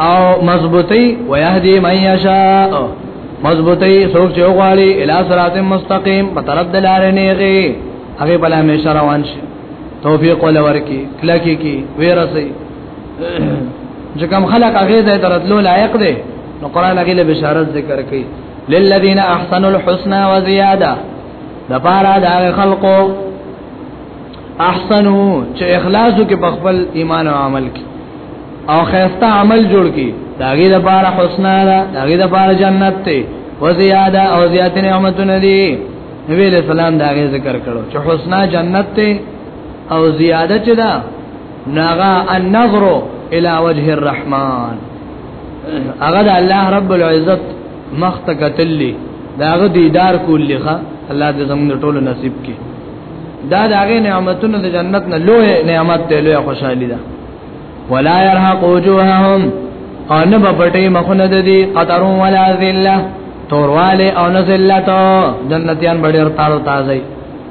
او مضبوطی ويهدي من يشاء مضبوطی سوچ یو غواړي الی صراط مستقیم په طرف د لارې نیږي هغه بل همیشه روان شي توفیق ولور کی کلکی کی ویرسی چې کوم خلق هغه ځای درتلو لایق دی نو قران هغه له بشارت ذکر کوي للذین احسنوا الحسنى وزیاده د پاره د خلقو احسنو چې اخلاصو کې په خپل ایمان او عمل کې او خیسته عمل جوړ کې داګه د پاره حسنا ده داګه د پاره جنت ته وزیاده او زیات نعمتونه دي نبی له سلام داګه ذکر کړو چې حسنا جنت ته او زیاده چې ده ناغا النظر الى وجه الرحمن هغه د الله رب العزت مخ ته کتللی داغه دیدار کول لخه الله دې زموږ ټولو نصیب کړي دا داغه نعمتونو د جنت نه لوی نعمت دی لوی خوشحالي ده ولا يرهق وجوههم او نه بپټي مخونه د دې قطر ولا ذله تورواله او نه ذلت جنتیان بډیر تارو تازه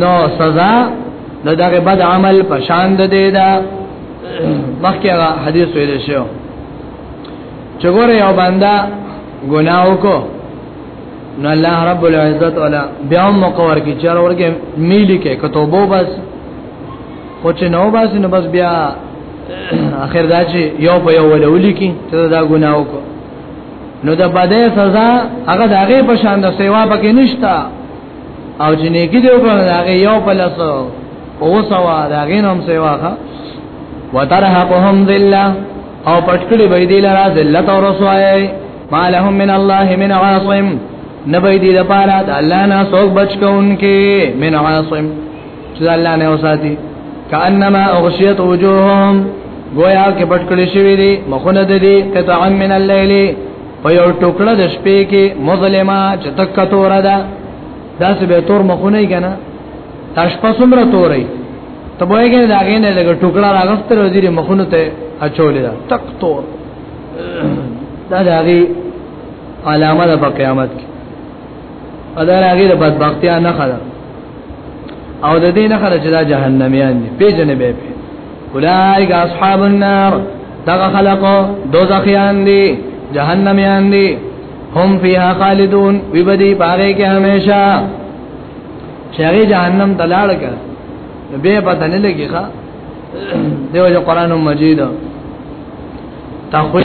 نو سزا د دغه بد عمل په شان ده دی دا مخکې حدیث ویل شو چې ګوره یو بندا ګناه وکړو نو الله رب العزت ولا بیا مقور کی چر ورګه میلی کې کتوبو بس خو چې نو بس نو بس بیا اخر دا چې یو په یو ولولي کې ته دا ګناه وکړو نو د بده سزا هغه د هغه په شان د سیوا پکې نشتا او چې نیکی دیو کنه داغه یو پلس او سوا داغه نوم سیوا ښا وترهقهم ذلہ او پټکړي به دې لرا ذلت او رسوای ما لهم من الله من عاصم نبی دې لپاره د الله نه څوک بچ کونکي من عاصم چې الله نه وساتي کانما اغشیت وجوههم گویا کې پټکړي شوی دي مخونه دې قطعا من الليل په یو ټوکړه د شپې کې مظلمه چې تک تور ده دا څه به تور مخونه یې کنه تاش په سمره تورې ته به یې دا غینه لګ ټوکړه راغستر وزیر مخونه ته اچولې دا تک تور دا د هغه علامه ده په قیامت کې ادا هغه د بدبختی نه خلا او د دې نه خلا چې دا جهنميان دي پیژنې به اولائک اصحاب النار دغه خلق دوزخیان دي جهنميان دي هم فيها خالدون وبدي پاره کې هميشه شری جهنم تلاړ کړ به پته نه لګي ښا دیو جو قران مجید تخوی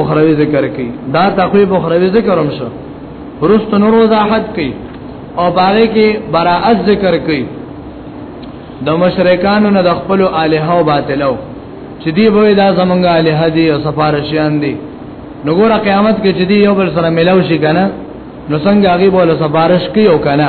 اخروی ذکر کی دا تخویب اخروی ذکر هم شو ورست نور وضاحت کی او باغی کی براءت ذکر کی د مشرکانو نه د خپل الها او باطلو چې دی به دا زمونږ الها دی او سفارشیان دی نو ګور قیامت کې چې دی یو بل سره ملاو شي کنه نو څنګه هغه بوله سفارش کوي او کنه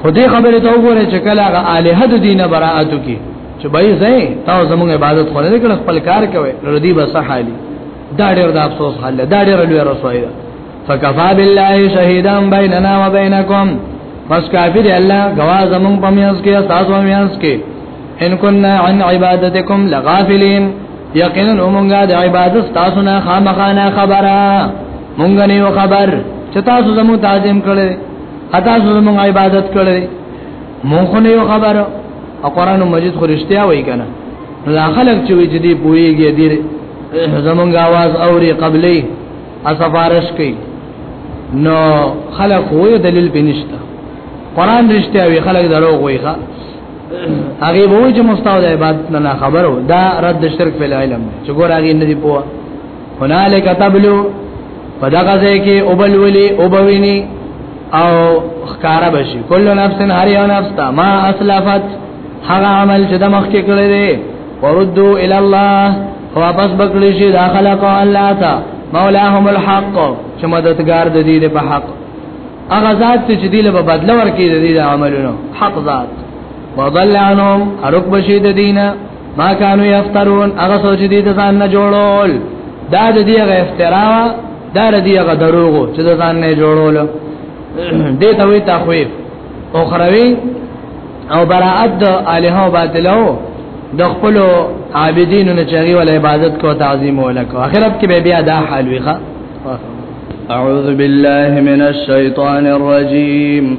خو دې خبره ته وګوره چې کله هغه الہ د دینه براءت کی چې بای زې تا زموږ عبادت خو نه کړ خپل کار کوي نو دې بس حالي دا ډېر د افسوس حال دا ډېر لوی رسوي ده فکفا بالله شهیدا بیننا و بینکم پس کافی دی الله گواز زمون په میاس کې تاسو په میاس کې ان كنا عن عبادتكم لغافلين یقینا موږ د عبادت تاسو نه خامخانه خبره مونږ نه یو خبر چې تاسو زمو تعظیم کړي اته زمو عبادت کړي مونږ نه یو خبر او قران مجید خو رښتیا وایي کنه دا خلک چې وی جدي پويږي دې زمونږ आवाज اوري قبلې اسفارش کوي نو خلک وې دلیل بنشتا قران رښتیا وی خلک درو وایي ښا هغه وایي چې مستعد عبادت نه خبرو دا رد شرک په علم چې ګور هغه نه دی پوهه هنالک تبلو پدغه ځای کې اوبل ولي اوبويني او خکارا بشي کل نفس هر یو نفس تا ما اسلفت هغه عمل چې د مخ کې کړی دی وردو الى الله واپس بکلی شي دا خلق الله تا مولاهم الحق چې مددگار د دې په حق هغه ذات چې دې له بدل ورکې د دې عملونو حق ذات وضل عنهم ارق بشید دینه ما كانوا يفترون هغه سوچ دي د ځان نه جوړول دا د دې غ افترا دا د دې غ دروغ چې د ځان نه جوړول دې ته وي تخويف اخروی او براءت د الہ او باطلو د خپل عابدین نه چغي ول عبادت کو تعظیم ولکو اخرت کې به بیا دا حال ویخه اعوذ بالله من الشیطان الرجیم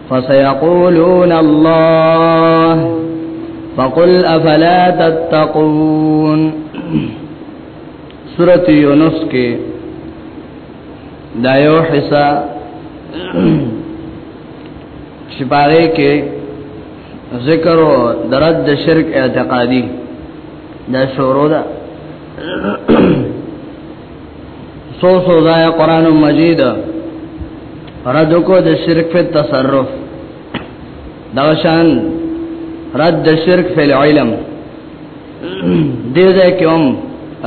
فسيقولون الله فقل افلا تتقون سورۃ یونس کې دا یو حصہ شپاره کې ذکر او درد شرک اعتقادي دا شروع ده سو سو ځای قران مجید رد کو د شرک په تصرف دا شان رد د شرک په علم دې ځای کې هم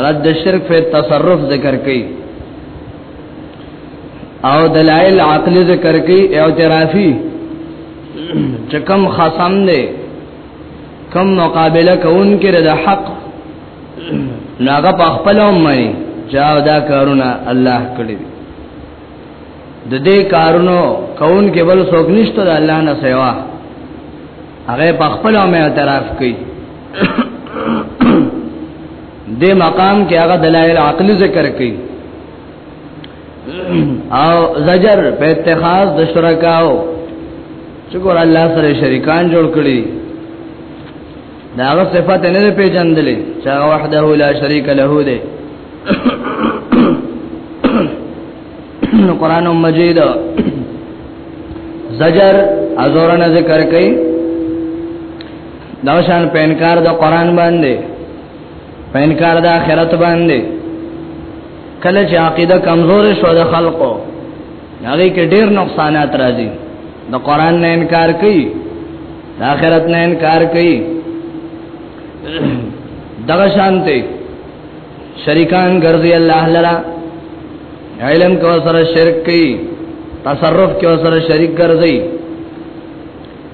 رد د شرک په تصرف ذکر کړي او دلائل عقلی ذکر کړي اعترافي چکم خاصم دې کم مقابله کوون کې د حق ناغه په خپل امني چا دا کارونه الله کړی د دې کارونو کون کې بل څوک نشته د الله نه سوا هغه په خپل امه اعتراف کوي دې مقام کې هغه دلایل عقلی ذکر کوي او زجر په اتخاذ د شرکاو چې ګور الله سره شریکان جوړ کړي دا هغه صفات نه دی پیژندلې چې هغه وحده لا شریک له دی نو قران مجید زجر ازورن ذکر کوي دا شان پینکار د قران باندې پینکار د آخرت باندې کله چې عقیده کمزور شو د خلقو هغه کې ډیر نقصانات راځي د قران نه انکار کوي د آخرت نه انکار کوي دغه شانته شریکان ګرځي الله لرا علم کو سره شرک کوي تصرف کو سره شریک ګرځي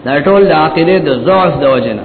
دا ټول د عقیده د ضعف د وجنه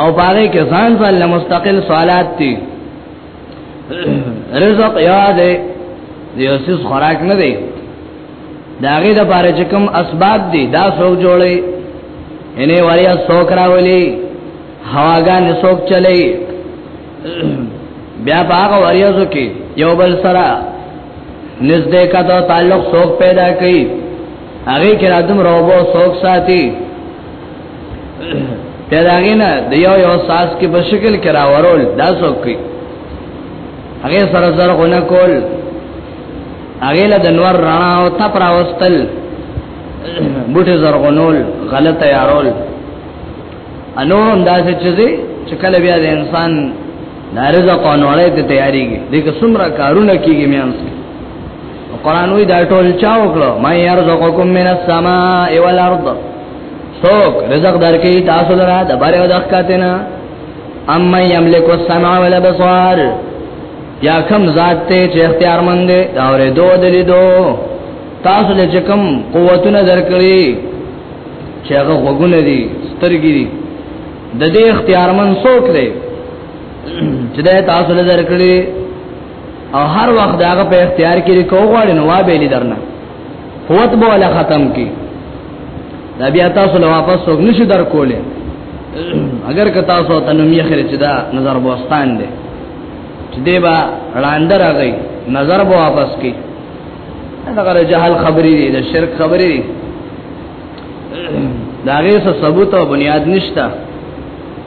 او باغې کې ځان ځان له مستقل صلات دي رزق یاد دی اوسس خوراک نه دی داغه د بارے چې کوم اسباب دي دا څوک جوړي انې وړیا څوک راولي هواګان څوک چلي بیا باغ وریاځو کې یو بل سره نزدې کا تعلق څوک پیدا کوي هغه کې راتم روبو څوک ساتي ته داګه نه د یو یو ساس کې په شکل کې راورول دا څوک کوي هغه سره زر غونه کول هغه له د نور رڼا او تپ راوستل بوټي زر غنول غلط تیارول انور انداز چې دې چې کله بیا د انسان نارزه قانوړې ته تیاریږي دغه څومره کارونه کیږي میانس قران وی دا ټول چا وکړو ما يرزقکم من السماء والارض سوک رزق درکې تاسو لرا د بارے او د ښکاتنه اما یملک السمع والابصار یا کم ذات ته چې اختیار مند دی دا ورې دو دلی دو تاسو له چکم قوتونه درکړي چې هغه وګونه دي سترګې دي د دې اختیار من سوک دی چې تاسو له درکړي او هر وخت داغه په اختیار کې کو غواړي نو وا به لیدرنه قوت به ولا ختم کی دا بیا تاسو له واپس څوک نشي در کوله اگر که تاسو ته نو میخره چې دا نظر بوستان دی چې دی با وړاندې راغی نظر به واپس کی دا غره جهل خبرې دي د شرک خبرې دي دا غي څه ثبوت او بنیاد نشته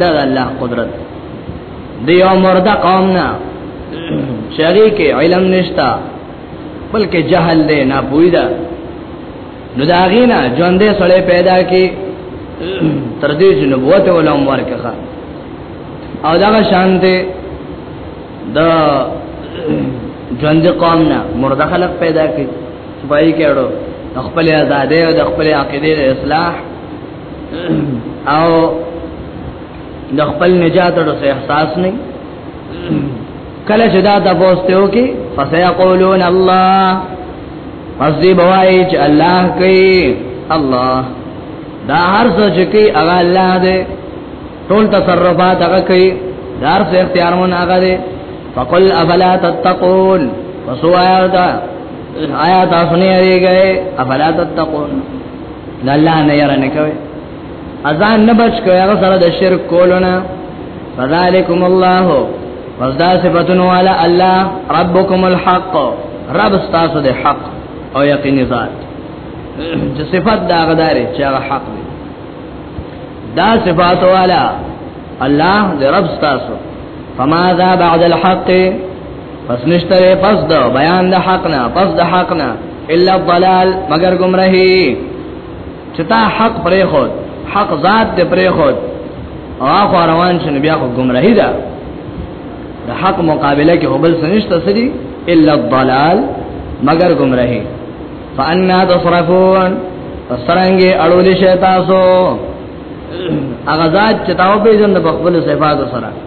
دا الله قدرت دی او مرده قوم نه چری کې علم نشتا بلکې جهل دی نه پوی دا نو دا غینا ژوندې سړی پیدا کی تر دې چې نبوت ولوم ورکه او دا شانته د ژوند قوم نه مرده خلق پیدا کی سپای کېړو خپل آزادې او د خپل عقیده اصلاح او د خپل نجات او احساس نه کله چې دا تاسو ته وکي فسيقولون الله فزي بوای چې الله کوي الله دا هر څه چې کوي هغه الله دی ټول تصرفات هغه کوي دا هر څه اختیار مون هغه دی فقل افلا تتقون فسوایا دا آیا تاسو نه یریږئ افلا تتقون د الله نه یره نه کوي اذان نه بچ کوي هغه سره د شرک کولونه فذالکم الله فذا صفاتن والا الله ربکم الحق رب استاسو د حق او یقین ذات چې صفات دا غداري چې هغه حق دی دا صفات والا الله د رب استاسو فماذا بعد الحق پس نشته پس د بیان د حق نه پس د حق نه الا الضلال مگر گمراهی چې تا حق پرې خو حق ذات دې پرې خو هغه روان شنه بیا خو گمراهی ده د حق مقابله کې هبل سنشته سدي الا الضلال مگر گمراهی فانا تصرفون پسرنګي اړول شي تاسو هغه ذات چې تاسو په ځند په خپل صفات سره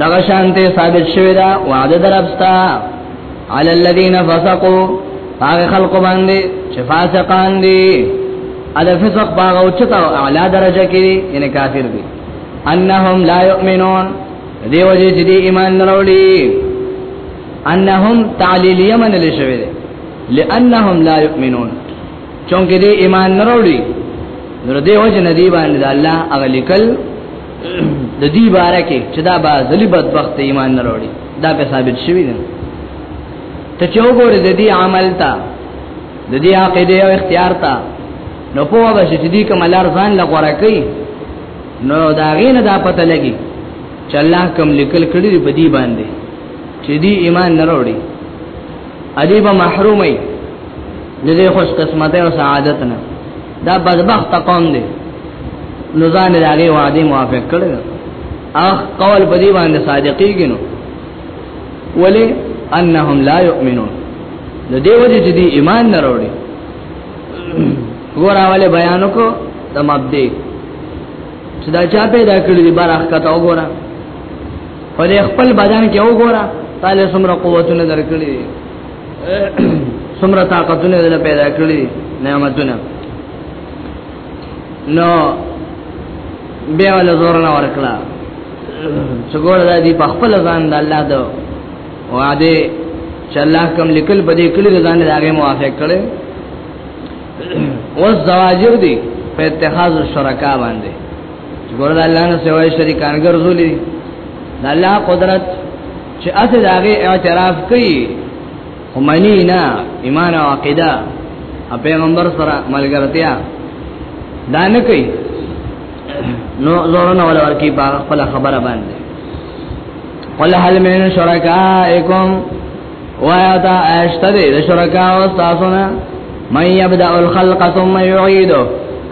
دغه شانته ثابت شوی دا وعده درپستا علی الذین فسقوا هغه خلق باندې چې فاسقان دي ادا فسق باغ او چتا اعلی درجه کې یعنی کافر دي انهم لا یؤمنون دیو جی چې دی ایمان نروړي انهم تعلیلیه من لشوی دي لانهم لا یؤمنون چونکه دی ایمان نروړي نو دی وجه ندی باندې الله اغلیکل د دې باره کې چې دا با ځلې بدبخت ایمان نه وروړي دا به ثابت شوی دی ته چې وګوره د دې عمل ته د دې عقیده او اختیار ته نو په وبه چې دې کوم لار ځان لغوره کوي نو دا غینه دا پته لګي چې الله کوم لیکل کړی دی په دې باندې چې دې ایمان نه وروړي ادیبه محرومي د دې خوش قسمت او سعادت نه دا بدبخت قوم دی نو ځان دې هغه وعده موافق کړل اخ قول بدی باندې صادقی کینو ولی انهم لا یؤمنون نو دی وجه چې دی ایمان نه وروړي ګوراواله بیانو کو د مبدی چې دا چا پیدا کړی دی بارخ کته وګوره په خپل بدن کې وګوره تعالی سمره قوتونه درکړي سمره طاقتونه دې پیدا کړی نعمتونه نو بیا ول زور نه ورکړه څګور د دې په خپل ځان د الله د وعده چې الله کوم لیکل په دې کلی ځان د هغه موافق کړي اوس زواجر دي په اتخاذ الشرکا باندې ګور د الله نه سوای شریکان ګرځولي د الله قدرت چې اته داغه اعتراف کوي همني نه ایمان او عقیده پیغمبر سره ملګرتیا دا نه کوي نو زورونه ولا ورکی په خپل خبره باندې قل هل من شرکائکم وایا دا اشتری د شرکا او تاسو نه من يبدا الخلق ثم يعيده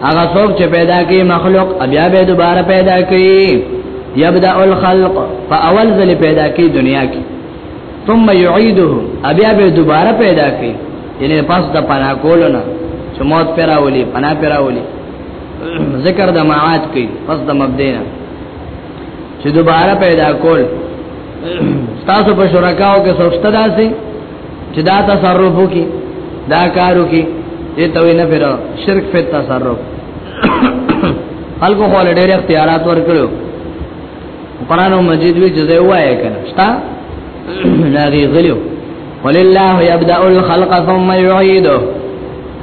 هغه څوک چې پیدا کوي مخلوق بیا به دوباره پیدا کوي يبدا الخلق فاول ذل پیدا کوي دنیا کې ثم يعيده بیا به دوباره پیدا کوي یعنی پس د پنا کولونه چې موت پیراولي پنا پیراولي ذکر د معاد کوي پس د مبدینا چې دوباره پیدا کول تاسو په شرکاو کې سوچته داسي چې دا تصرف کی دا کارو کی دې ته نه پیرا شرک په تصرف خلکو خو له ډېر اختیارات ورکړو قرآن مجید وی جزای وای کنه شتا لاغي غلیو ولله يبدا الخلق ثم يعيده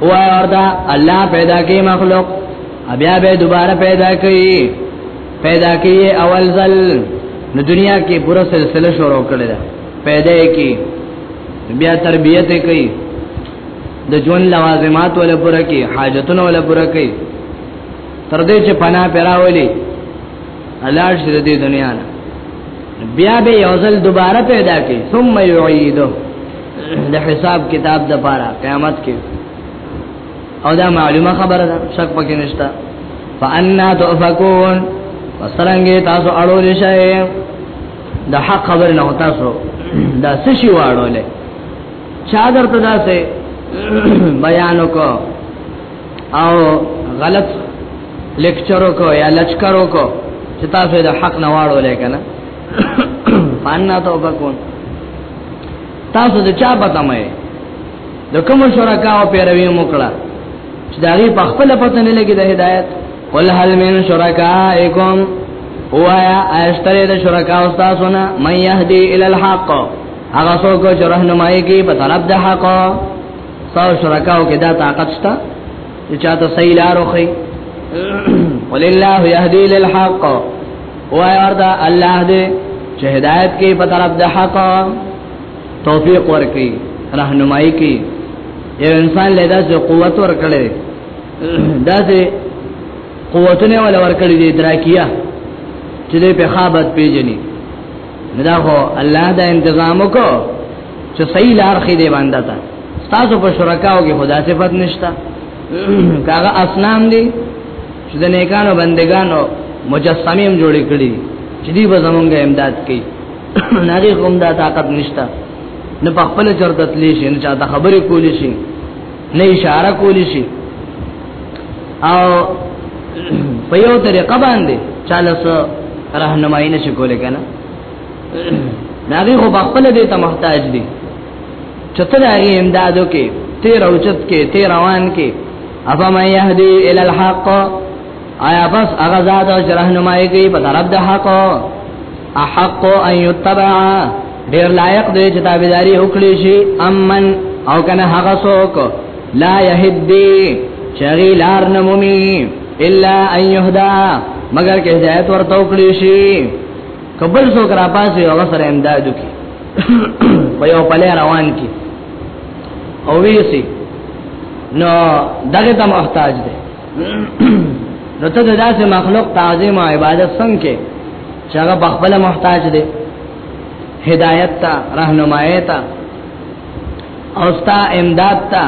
هو وردا الله پیدا کی مخلوق بیا به دوباره پیدا کی پیدا کی اول ځل نو دنیا کې پوره سلسله شروع کړل پیدا کی بیا تربیت کوي د ژوند لوازمات ول پوره کوي حاجتونه ول پوره کوي تر دې چې پناه پیراولي الاړ شي د دې دنیا نه بیا به یوزل دوباره پیدا کی ثم یعیدو د حساب کتاب د پاره قیامت کې او دا معلومه خبره ده شک پکې نشته فانا تؤفكون وسرنګي تاسو اړول شئ د حق خبر له تاسو دا سشي واړولې چا درته دا سه بیان وکاو او غلط لیکچر وکاو یا لچکر وکاو چې تاسو د حق نه واړولې کنه پانا توبه کو تاسو د چا پته مې د کوم شرکاو پیروي موکړه چې دا غي په خپل پته نه لګي د هدایت قل هل من شرکائکم هو یا اشتری د شرکا استادونه من یهدی الی الحق هغه څوک چې راهنمایي کوي په طرف د حق سو شرکاو کې دا طاقت شته چې چاته صحیح لار وخی ولله یهدی للحق هو اردا الله دې چې هدایت کوي په طرف د حق توفیق ورکړي راهنمایي کوي یو انسان له داسې قوت ورکړي دا سه قوتونه ولا ورکړي دي دراکیه چې په خابت پیجنې دا هو الله دا تنظیم وکړو چې صحیح لار خې دی باندې تا تاسو په شرکاو کې خدا صفات نشتا کاغه اسلام دی چې د نیکانو بندگانو مجسمه هم جوړې کړې چې دی به زمونږه امداد کوي ناری کوم دا طاقت نشتا نه په خپل چرته تلی شي نه چاته خبرې کولې شي نه اشاره کولی شي او په یو طریقه باندې چاله سره راهنمایي نشي کولای کنه ناغي خو خپل دې ته محتاج دي چتر هغه امدادو کې تیر اوچت کې تیر روان کې ابا ما يهدي الى الحق آیا بس هغه ذات او رهنمایي کوي په طرف د حق احق ان يتبع ډیر لایق دی چې تابعداري وکړي شي امن او کنه هغه څوک لا يهدي چغی لار نمومي الا ان يهدا مگر کې هدایت ورته وکړي شي قبل څوک را پاسي هغه سره امداد وکړي په یو پلې روان کی او ویسی نو دغه ته محتاج دی نو ته داسې مخلوق تعظیم او عبادت څنګه چې هغه بخبل محتاج دی هدایت ته راهنمایي ته او ستا امداد ته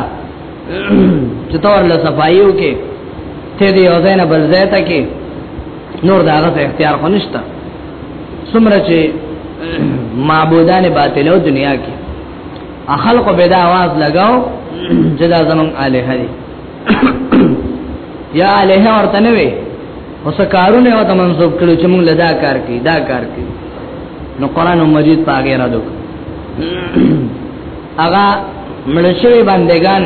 چې تور له صفایو کې ته دی او زین بل ځای ته کې نور دا غته اختیار خو نشته سمره چې معبودان باطل او دنیا کې اخلق بدا आवाज لگاو جدا زمون الہ دی یا له ورته نه وي اوس کارونه او تمن څوک کړو چې موږ لدا کار کوي دا کار کوي نو قران مجید پاګه را دوک اغا ملشوی بندگان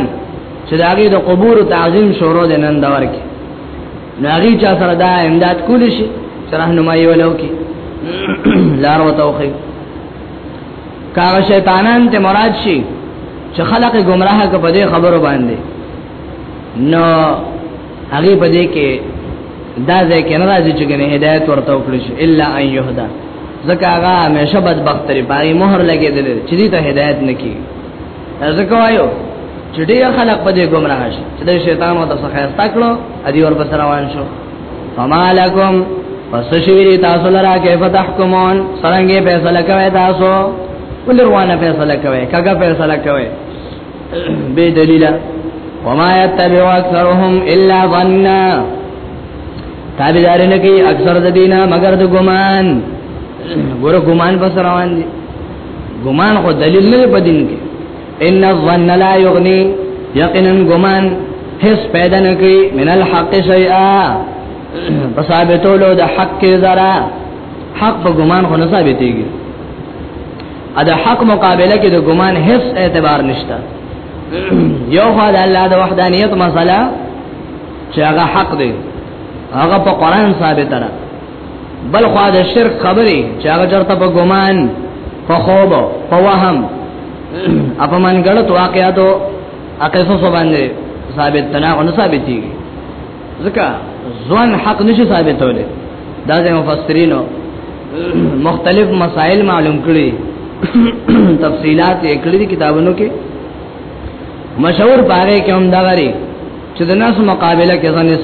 چې داګه د قبور تعظیم شروع د نن دور کې ناغي چا سره دا امداد کول شي چې راهنمایي ولو کې لار وتاوخی کاغه شیطانان ته مراد شي چې خلق گمراه ک په دې خبرو باندې نو هغه په دې کې دا ځکه نه راځي چې ګنې هدایت ورته وکړي الا ان یهدا ځکه هغه همیشه بدبخت لري پای مہر لګیدل چې دې ته هدایت نکي ځکه وایو چې ډیر خلک په دې گمراه شي چې د شیطان او د سخایستا کړو ادي ور پر روان شو فما لکم پس شویری تاسو لرا کیف تحکمون سرنگی فیصله کوي تاسو ولروانه فیصله کوي کګه فیصله کوي بے دلیلہ وما يتبع اكثرهم الا ظننا تابعدارین کی اکثر د دینه مگر د ګمان ګور ګمان پس روان دي ګمان خو دلیل نه په دین کې ان الظن لا یغنی یقینا ګمان هیڅ پیدا نه کوي من الحق شیئا په ثابتولو د حق کې زرا حق په ګمان خو نه ثابتېږي ا د حق مقابله کې د ګمان هیڅ اعتبار نشته یو خو د الله د وحدانیت مسله چې هغه حق دی هغه په قران ثابت ده بل خو دا شرک خبرې چې هغه چرته په ګمان په خوب په وهم اپا من غلط واقعاتو اقصو سو باندې ثابت تنا او ثابتي ځکه ځوان حق نشي ثابتوله دا د مفسرینو مختلف مسائل معلوم کړي تفصيلات یې کړې کتابونو کې مشهور پاره کې هم دا غري چې د ناس مقابله کې ځنس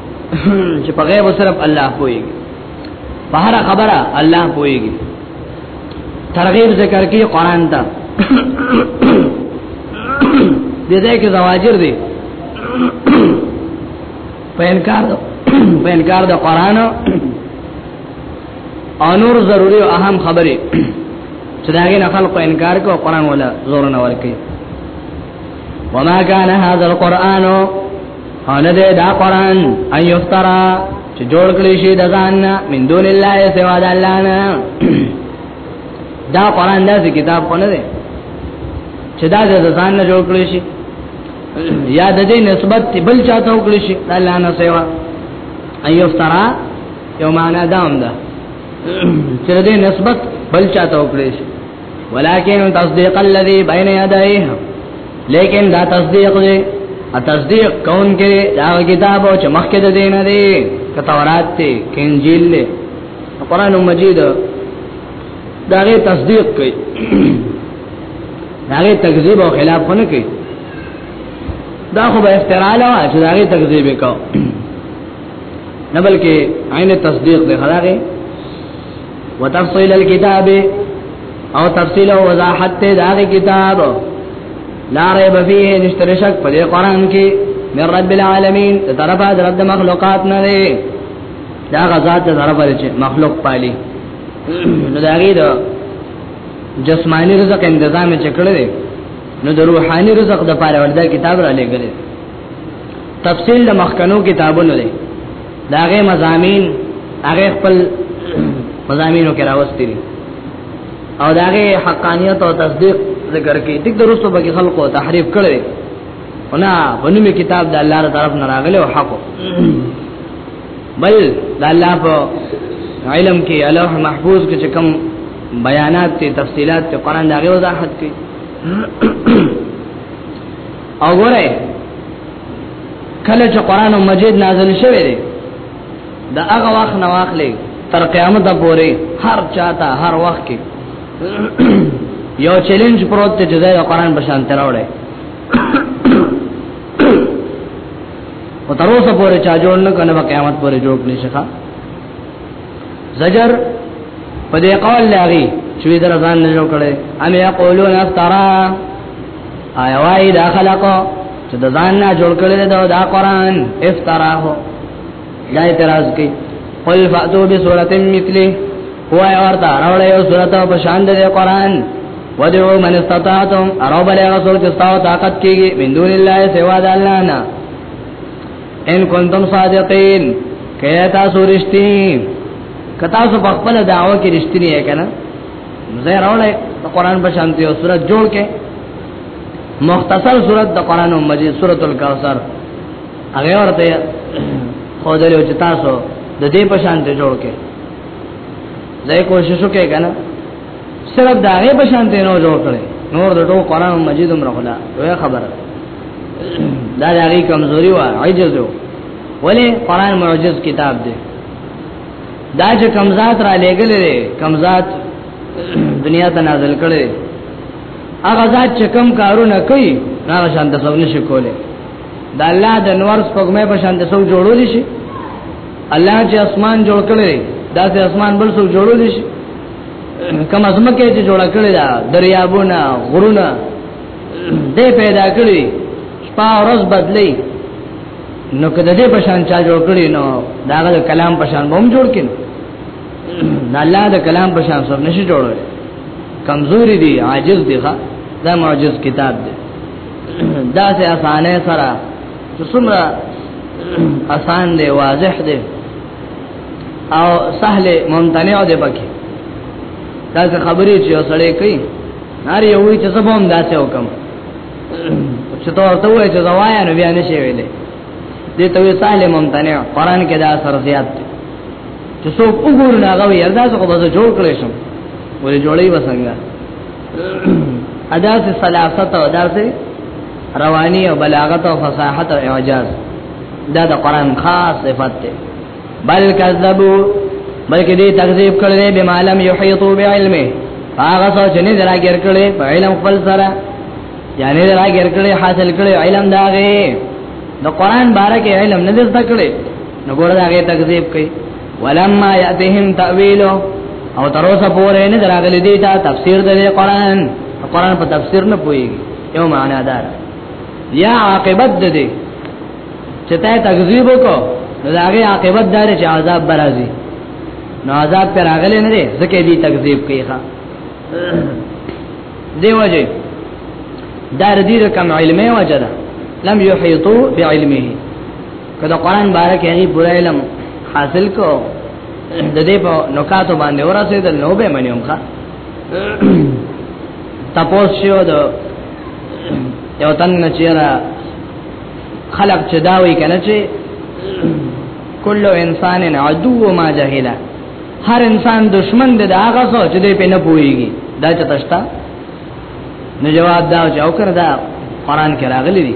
چې په غیب صرف الله پويږي په هر خبره الله پويږي ترغیب ذکر کې قران ته دې دې کې زواجر دي په انکار په انکار د قران او نور ضروري او اهم خبره چې داګه نه خلق انکار کو قران ولا زور نه ورکي وما كان هذا القران ان دې دا قران ايو ترا چې جوړ کړی شي د ځان نه من دون الله سوا د الله نه دا قران دا کتاب کو نه دی چې دا د ځان نه جوړ کړی شي یا د دې نسبت بل چاته وکړي شي الله نه سیوا ایو ترا یو معنا دام ده چې د دې نسبت بل چاته وکړي شي ولكن تصديق الذي بين يديه لیکن دا تصدیق دی ا تصدیق کون کې دا کتاب او چې مخکې د دین دی که تورات دی که انجیل دی قرآن مجید دا غي تصدیق کوي دا غي تکذیب او خلاف نه کوي دا خو به افترا لا چې دا غي تکذیب وکاو نه بلکې عین تصدیق دی خلاغه وتفصيل الكتاب او تفصيل او وضاحت ته دا کتاب لا ريب فيه نشتر شک په قرآن کې من رب العالمین طرفه در رب مخلوقات نه دی دا غزاد ته طرفه چې مخلوق پالي نو دا غي دا جسمانی رزق تنظیم چې کړل نو د روحاني رزق د پاره وردا کتاب را لګل تفصیل د مخکنو کتابونو دی داغه مزامین هغه خپل مزامینو کې راوستي دي او داغه حقانیت او تصدیق ذکر کې دغه درسته به خلکو تحریف کړي ونا بنومي کتاب د الله تعالی طرف نه راغلی او حق بل د الله په علم کې الله محفوظ کې کوم بیانات ته تفصيلات ته قران دغه وضاحت کوي او ګوره کله چې قران مجید نازل شوه دی دا هغه وخت نه واخلې تر قیامت پورې هر چاته هر وخت کې یو چیلنج پروت ته جزای قرآن په شان تراوړې او تر اوسه پورې چا جوړ نه کنه قیامت پورې جوړ نشي ښا زجر په دې قول لاغي چې در ځان نه جوړ کړي ام یقولون افترا آیا وای دا خلق چې د ځان نه جوړ کړي دا دا قران افترا هو دا اعتراض کوي قل فاتو بسوره مثله هو ورته راول یو سورته په شان د قران ودعو من استطاعتم اروبل رسول چې تاسو طاقت کیږي من دون الله سوا د الله نه ان کنتم صادقین کیا تاسو رښتینی کتا سو په خپل دعوه کې رښتینی یې کنه زه راولې قرآن په شانتي او سورۃ جوړ کې مختصر سورۃ د قرآن مجید سورۃ الکوثر هغه ورته خو دلو چې تاسو د دې په شانتي جوړ کې زه کوشش وکړم کنه صرف دا غي په شان ته نو جوړ کړي نور د ټول قران مجید هم راغلا وې خبره دا د هغه کمزوري و عجز و ولې قران معجز کتاب دی دا چې کمزات را لېګل دي کمزات دنیا ته نازل کړي هغه ذات چې کم کارونه کوي هغه شان د څو نشي کوله د الله د نور سپګمې په شان د څو جوړول شي الله چې اسمان جوړ کړي دا چې اسمان بل څو جوړول شي کوم ازمکه چې جوړ کړی دا دریابونه غرونه دې پیدا کړی شپه ورځ بدلی نو کده دې په شان چا جوړ کړی نو داغه کلام په شان بوم جوړ کین نه الله د کلام په شان سب نشي جوړول کمزوري دي عاجز دي ښا دا معجز کتاب دی دا سه اسانه سره څومره آسان دی واضح دی او سهل ممتنع دی پکې دا څه خبرې چې وسړې کوي نار یو وی چې سبوم داسې وکم چې ته ورته وای چې زوایا نو بیا نشي ویلې دې ته وی سهل ممتنع قران کې دا اثر زیات دی چې څوک وګور نه غوي ارزاس خو به جوړ کړی شم ولې جوړي وسنګا ادا سے سلاست او ادا سے روانی او بلاغت او فصاحت او اعجاز دا د قران خاص صفت ده بل کذبوا بلکې دې تکذیب کړل به معلم یحیطو بعلمه هغه څه چې نه دراګر کړي په علم خپل سره یعنی دراګر کړي حاصل کړي علم داغه د قران باره کې علم نه زده کړي نو ګور دا غي تکذیب کوي ولما یاتهم تاویلو او تر اوسه پورې نه دراغلي دي تا تفسیر د قرآن قرآن په تفسیر نه پويږي یو معنا دار یا عاقبت ده دي چې ته تکذیب وکړو نو دا غي عاقبت دار چې عذاب برازي نو عذاب پر اغلې نه دي ځکه دي تکذیب کوي ښا دی وجه دار دې رقم علمي وجه ده لم يحيطوا بعلمه کله قران بارک هغه پوره علم حاصل کو د دې په نکاتو باندې ورسېدل نو به منیم ښا تاسو شو د یو تن نه چیرې خلق چې دا وی کنه چې کل انسان عدو ما جهلا هر انسان دشمن دی دا هغه څو چې دې په نه پويږي دا چتشتا نو جواب دا چې او کړه دا قران کې راغلي دي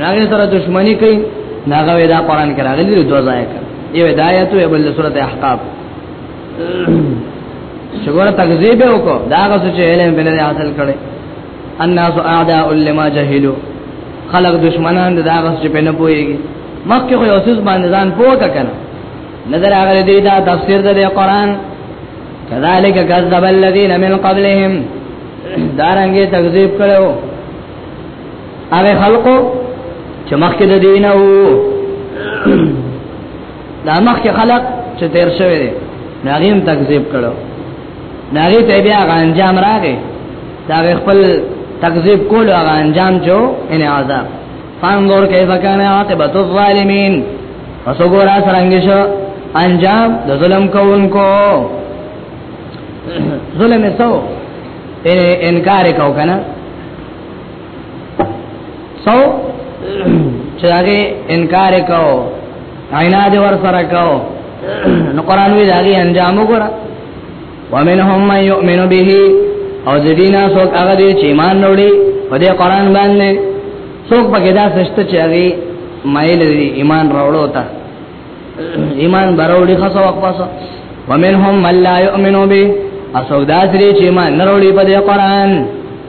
ناغه سره دښمنی کوي ناغه ودا قران کې راغلي دوه ځای کړ یو هدایت او بل سورته احقاف شګور تکذیب وکړه دا غو چې علم بل حاصل کړي الناس اعداء لما جهلوا خلق دشمنان دا غو چې پنه پويږي مکه خو اوسس باندې ځان پوکا کنه نظر هغه دې دا تفسیر د قرآن کذالک کذب الذین من قبلهم دارنګه تکذیب کړو هغه خلقو چې مخکې د دین او دا مخکې خلق چې تیر شوی دی ناغیم تکذیب کړو ناغی ته بیا غ انجام راغی دا خپل تکذیب کول او انجام جو ان عذاب فانظر کیف کان عاقبت الظالمین پس وګورا څنګه شو انجام د ظلم کوونکو ظلم سو انکار کو کنه سو چې هغه انکار وکاو عینا دې ور سره کاو نو قران وی داږي انجام وګړه ومنهم من يؤمن به او ځدینا څوک هغه دې چې ایمان وروړي په دې قران باندې څوک پکې دا سشت چې هغه مایل دي ایمان راوړو ته ایمان براوړي خاصه وقفه ومنهم من لا يؤمن به اسو دا سری چې ایمان نه وروړي په دې قران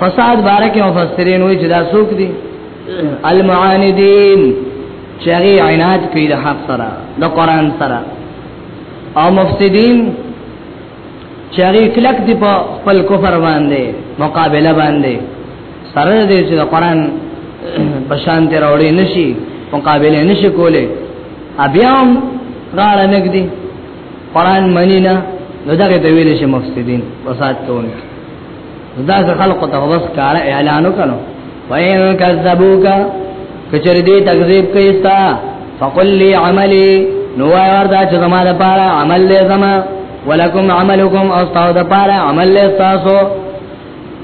فساد بارک مفسرین وی چې دا څوک دي المعاندین چې هغه عنایت کوي د حق سره د قران سره او مفسدین چې هغه کلک دي په خپل کفر باندې مقابله باندې سره دې چې د قران په شان ته راوړي نشي مقابله نشي کوله بیا هم غاړه نګدي قران منی نه نو دغه ته ویل شي مفسدين فساد کوونکي دا ځکه خلق ته وس کار اعلان وکړو وای کذبوک کچری دې تکذیب کیستا فقل لي عملي نو وای وردا چې زما د پاره عمل دې زما ولکم عملکم او تاسو د پاره عمل دې تاسو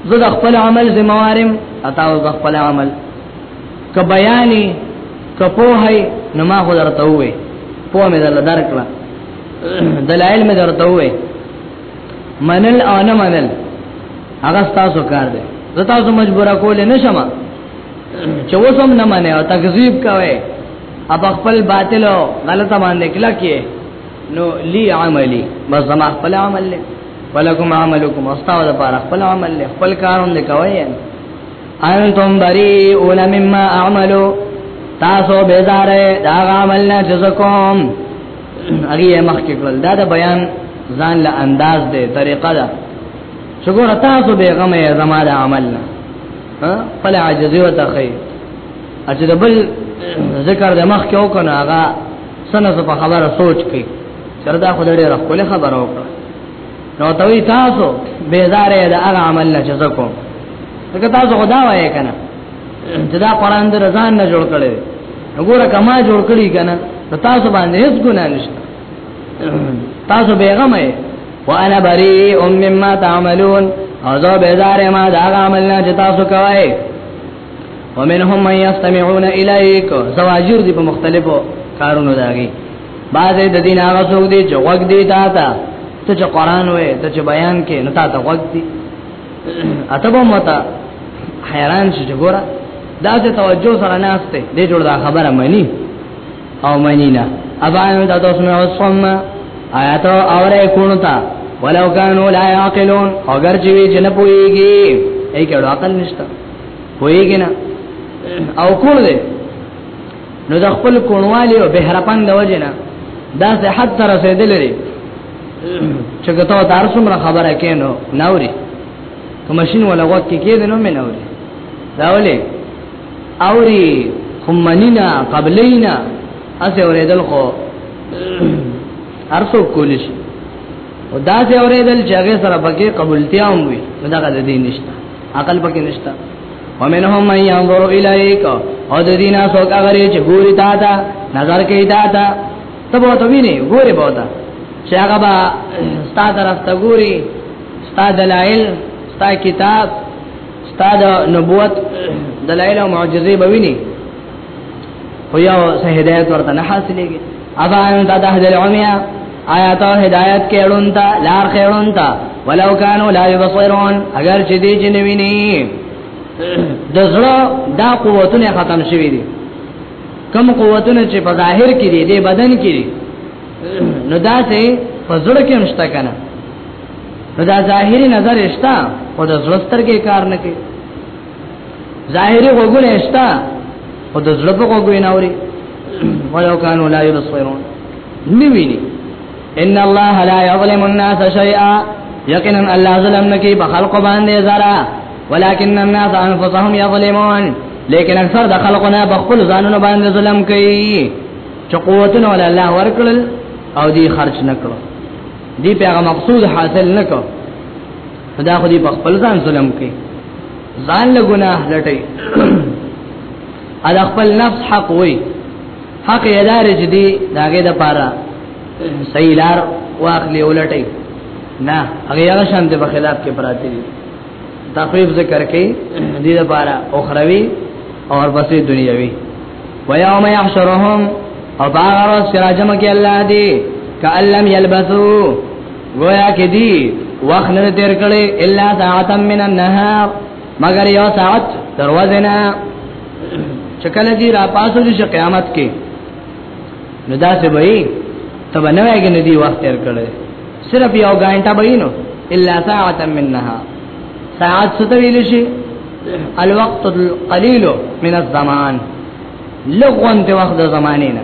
زه د خپل عمل زموارم اتاو د خپل عمل ک بیانې ک په هي نو ما خو درته وې په مې دل درکړه دلایل مې درته وې منل او نه منل هغه تاسو کار دی زه تاسو مجبور کول نه شم چې وسم نه منه او تکذیب کوي اب خپل باطل او غلط باندې کلا کې نو لی عملی بس زما خپل عمل له ولکم عملکم استاو د پاره خپل عمل له خپل کارون دی کوي انتم بریئون مما اعملو تاسو بیزاره دا عمل نه جزکم هغه مخ کې کړل دا د بیان ځان له انداز دی طریقه ده شګور تاسو به غم یې زما د عمل نه ها فل عاجزی وتخی اته د بل ذکر د مخ کې وکنه هغه سنه په خبره سوچ کې چردا خدای ډېر خپل خبره وکړه نو توي تاسو بیزارې د هغه عمل نه جزا کوم که تاسو خدا وایې کنه چې دا قران د رضان نه جوړ کړي وګوره کما جوړ کړي کنه تاسو باندې هیڅ ګناه نشته تاسو بیغم یې وانا بری ام مما تعملون او زه بیزار ما دا عمل نه چې تاسو کوی ومنهم من يستمعون اليك زواجر دي په مختلفو کارونو داږي بعضې د دین هغه څوک دي چې وګ دي تا ته ته چې قران وې ته چې بیان کې نو تا ته وګ دي اتبو متا حیران شي ګوره دا ته توجه سره نه استه دې جوړ دا خبره مانی او مانی نه ابان دا تاسو نه وسوم آیات اوره کونو تا ولو کانو لا یعقلون اگر چې وی جن پويږي ای کړه عقل نشته پويږي نه او کول دې نو د خپل کونوالي او بهرپن د وجنه دا صحت تر رسیدل لري چې کته دار څومره خبره کینو نوري کوم ماشين ولا وخت کې کېد نو مې نوري دا ولې اوري خمنینا قبلینا اسه اوریدل خو ارسو کولیش او دا سه اوریدل چې هغه سره پکې قبولتیا هم وي دا د دې نشته عقل پکې نشته ومنهم من ينظر اليك او د دینه څوک هغه چې ګوري تا ته نظر کوي تا ته ته به ته ویني ګوري به تا چې هغه به ستا طرف ته ګوري ستا دلایل ستا کتاب ستا د نبوت دلایل او معجزې به ویني خو یو سه هدایت ورته نه حاصلېږي ابا انت تهدل عمیا آیا ته هدایت کړون تا لار کړون تا ولو کانوا لا یبصرون اگر چې دې چې نویني د زړه دا قوتونه ختم شوي دي کم قوتونه چې په ظاهر کې دي د بدن کې دي نو دا سه په زړه کې مشته کنه نو دا ظاهري نظر اشتا او د زړه سترګې کار نه کوي ظاهري وګونه اشتا او د زړه په وګونه نوري ولو كانوا لا يبصرون نویني ان الله لا يظلم الناس شيئا یقینا الله ظلم نکي په خلق باندې زرا ولكن الناس انفسهم يظلمون لیکن اکثر د خلقونه په خپل ځانونو باندې ظلم کوي چې قوتونه ول الله ورکړل او دی خرج نکړو دی پیغام مقصود حاصل نکړو دا خو دې په خپل ځان ظلم کوي ځان له ګناه لټي ادا خپل نفس حق وي حق یې دار چې دې داګه د پاره صحیح لار واخلې ولټي نه هغه هغه شان د خلاف کې پراته دي تخفیف ذکر کې دې د پاره اخروی اور بسې دنیاوی ويوم يحشرهم او باغ راز چې راجم کې الله دې کألم يلبثو گویا کې دی وخت نه تیر کړي الا ساعت من النهار مگر یو ساعت دروازه نه چکل دی را پاسو چې قیامت کې نو دا څه وایي ته بنوي کې نه دی وخت تیر کړي صرف یو غانټه وایي نو الا ساعت من النهار ساعت څه ویل شي الوقت القليل من الزمان لغون ته وخت د زمانه نه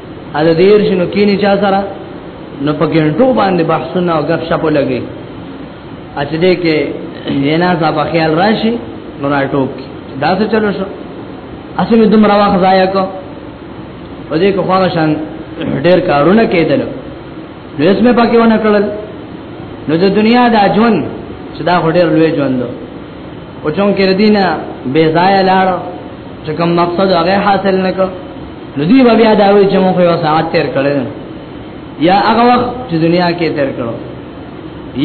ا د دیر شنو کینی چا سره نو په ګنټو باندې بحثونه او غب شپ لګي اته دې کې وینا صاحب خیال راشي نو راټوک دا څه چلو شو اسې مې دومره واخ ځای کو او دې کو خواږه شان ډېر کارونه کېدل نو اس مې پکې ونه کړل نو د دنیا د ژوند چې دا هډر لوی ژوند دی او چون کې دینه بے ځای لاړ چې کوم مقصد هغه حاصل نکړ نو دی بیا دا وی چې موږ یو ساعت تیر کړل یا هغه وخت چې دنیا کې تیر کړو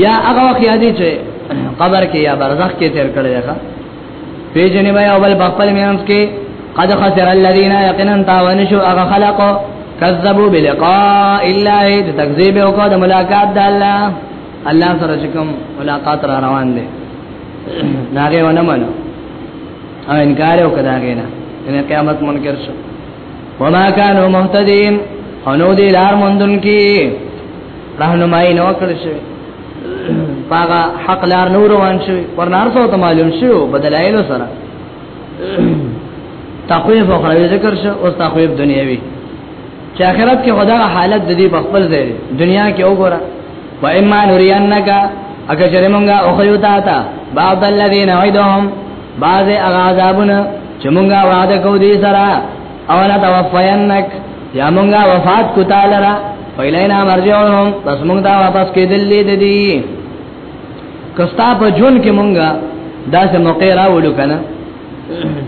یا هغه وخت یادې چې قبر کې یا برزخ کې تیر کړل ښه پیجنې بیا اول خپل مینس کې قد خسر الذين يقينا تاونشوا هغه خلقو کذبوا بلقاء الله تکذیب او کو د ملاقات د الله الله سره چې کوم ملاقات را روان دي ناګه ونه منو او انکار یو کدا غینا ان قیامت منکر شو وما كانوا مهتدين انو دي لار مندون کی راهنمایي نو کړی شوی پاغه حق لار نور روان شو ورنار سو ته معلوم شو بدلایلو سره تخویف او خرابې ذکر شو او تخویف دنیوي چې آخرت کې خدا حالت د دې په خپل ځای دنیا کې وګوره و اما نرینک اګه چې مونږه او خو تا تا بعض الذين عيدهم بعض عذابنا چې مونږه وعده کو دي سره او لا توفینک یا مونږه وفات کو تعالی را فیلینا مرجعهم پس مونږ دا واپس کېدل دي دي کستا په جون کې مونږه داسې موقع راولو کنه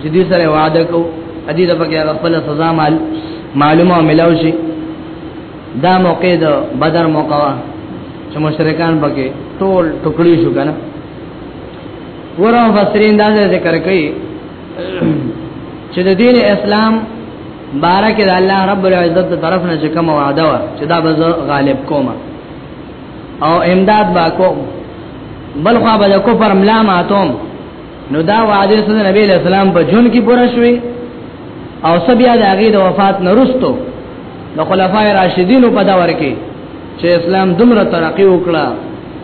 چې دې سره وعده کو ادي د پکې خپل سزا مال معلومه ملاو شي دا موقع د بدر موقع وا چې مشرکان پکې ټول ټکړي شو کنه ورو فسرین دا ذکر کوي چې د دین اسلام بارک د الله رب العزت طرف نه چې کوم وعده وا چې دا به غالب کوم او امداد با کوم بلخوا به کفر ملاماتوم نو دا وعده سره نبی له سلام په جون کې پوره شوې او سبیا د هغه د وفات نرستو د خلفای راشدینو په دور کې چې اسلام دومره ترقی وکړه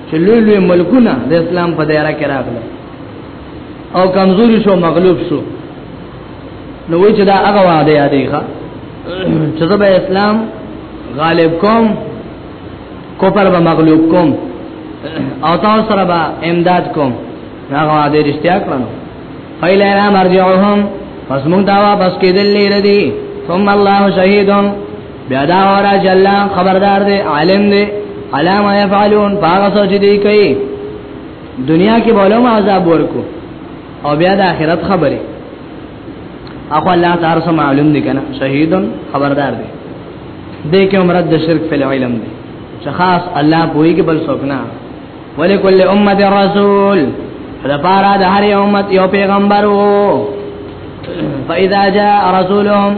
چې لوی لوی ملکونه د اسلام په دایره کې راغله او کمزوري شو مغلوب شو نو وی چې دا هغه وعده یادې ښه چې زه به اسلام غالب کوم کوپر به مغلوب کوم او تاسو سره به امداد کوم هغه وعده رښتیا کړنو فیلنا مرجعهم پس مونږ دا واپس کېدل لري دي ثم الله شهیدون بیا دا ورا جل خبردار دی عالم دی علامه يفعلون باغ سوچ دی کوي دنیا کې بولم عذاب ورکو او بیا د آخرت خبره اخو الله تعالی سم معلوم دي کنه شهیدون خبردار دي دې کې عمرت د شرک په علم دي چې خاص الله پوي کې بل څوک نه ولکل امه رسول لپاره د هر امت یو پیغمبر وو فاذا جاء رسولهم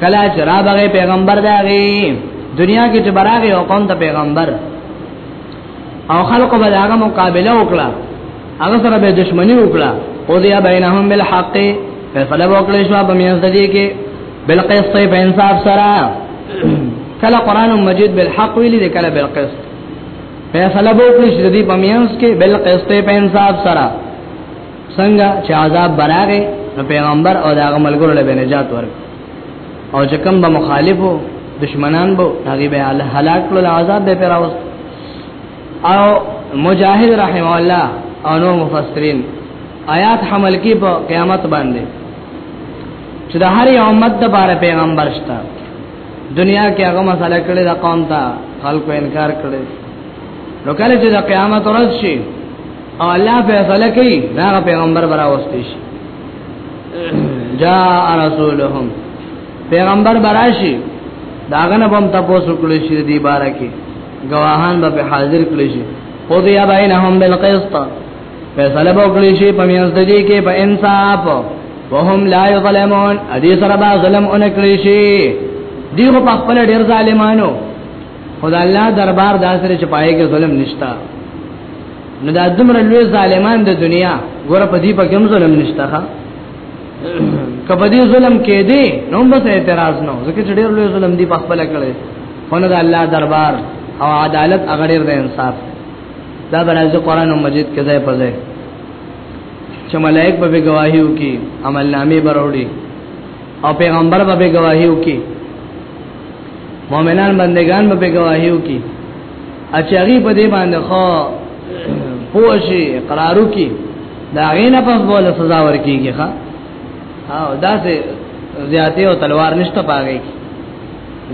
کلا چرابغه پیغمبر داغي دنیا کې چې براغه او قوم ته پیغمبر او خلق به داغه مقابله وکړه هغه سره به دښمنی وکړه او دی بینهم بالحق فیصله وکړي شو په میاں دې کې بالقسط په انصاف سره کله قران مجید بالحق ویلي کله بالقسط فیصله وکړي چې دې پمینس کې بل قسطه په انصاف سره څنګه چې عذاب براغه نو پیغمبر او داغه ملګرو له نجات ورک او چې کوم به مخالفو دشمنان بو هغه به هلاک کړل عذاب به پراوس او مجاهد رحم الله او نو مفسرین آیات حمل کی په قیامت باندې چې د هر امت د بار پیغمبر شته دنیا کې هغه مسله کړې د قوم ته خلکو انکار کړي نو کله چې د قیامت ورځ شي او الله فیصله کوي دا پیغمبر برا وستي شي جاء رسولهم پیغمبر براشي داغه نه بم تاسو کړی شي دی بارکه گواهان به حاضر کړی شي خو دی بینهم بالقسط فیصله وکړي شي په میاس د دې کې په انصاف وهم لا یظلمون ادي سره با ظلم ان کړی شي دیغه په خپل ډیر ظالمانو خدای الله دربار داسره چې پای کې ظلم نشتا نو دا دمر لوی ظالمان د دنیا ګوره په دې په کوم ظلم نشتا ها کبه دې ظلم کې دي نو بس اعتراض نو ځکه چې ډیر لوی ظلم دی په خپل کړی خو نه د الله دربار او عدالت هغه ډیر د انصاف دا برازي قران مجید کې ځای په ځای چې ملائک به گواهی وکي عمل نامې بروړي او پیغمبر به گواهی وکي مؤمنان بندگان به گواهی وکي اچاری په دې باندې خو پوښي قرارو کې دا غینه پس بوله سزا ورکیږي ښا او دا سه زیاته او تلوار نشته پاږي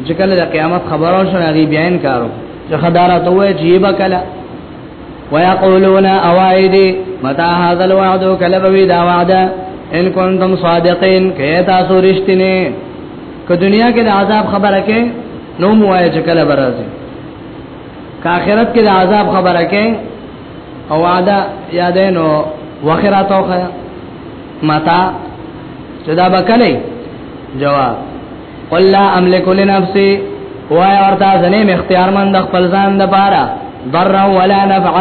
چې کله د قیامت خبرو شو هغه بیان کارو چې خدارا ته وای چې به کلا ويقولون اوائد متى هذا الوعد کلبوی دا وعده ان کنتم صادقین کې تاسو رښتینه که دنیا کې د عذاب خبره کې نو موای چې کله برازي که آخرت کې د عذاب خبره کې او وعده یادینو وخراتو خیا متا چې دا بکلې جواب قل لا املک لنفسي وای ورته زنه م اختیار مند خپل ځان د پاره ضر ولا نفع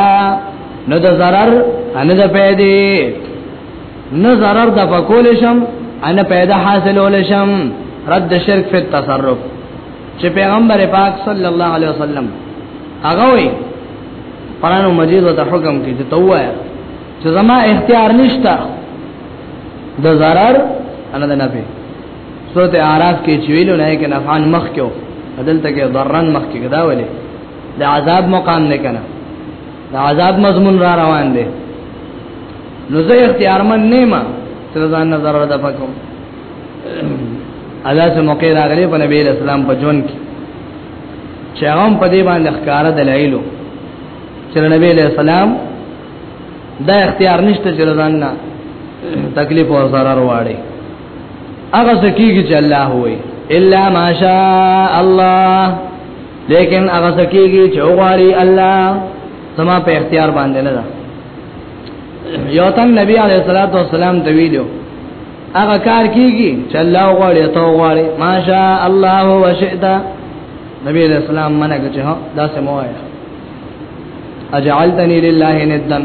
نو د zarar ان د پیدې نه zarar د پکول شم ان پیدا حاصلول شم رد شرک فی التصرف چې پیغمبر پاک صلی الله علیه وسلم هغه وی قران مجید او د حکم کې چې توه چې زما اختیار نشته د zarar ان د نفع سورت اعراف کې چویلو نه کې نفعن مخ کې دلته کې ضررن مخ کې دا ولې د عذاب مقام نه کنه د عذاب مضمون را روان دی نو زه اختیارمن نه ما چې ځان نظر را دپکم الله سه موقع راغلی په نبی اسلام په جون کې چې هغه په دې باندې ښکارا دلایلو چې نبی له سلام دا اختیار نشته چې ځان نه تکلیف او zarar واړي هغه سکیږي چې الله وي الا ماشاء الله لیکن هغه سکیږي چې وغواړي الله سما په اختیار باندې نه ده یو تن نبی علیه الصلاۃ والسلام ته ویلو هغه کار کیږي چې الله وغواړي ته وغواړي ماشاء الله وشئت نبی علیہ السلام منګه چې دا سموایه اجعلتنی لله ندن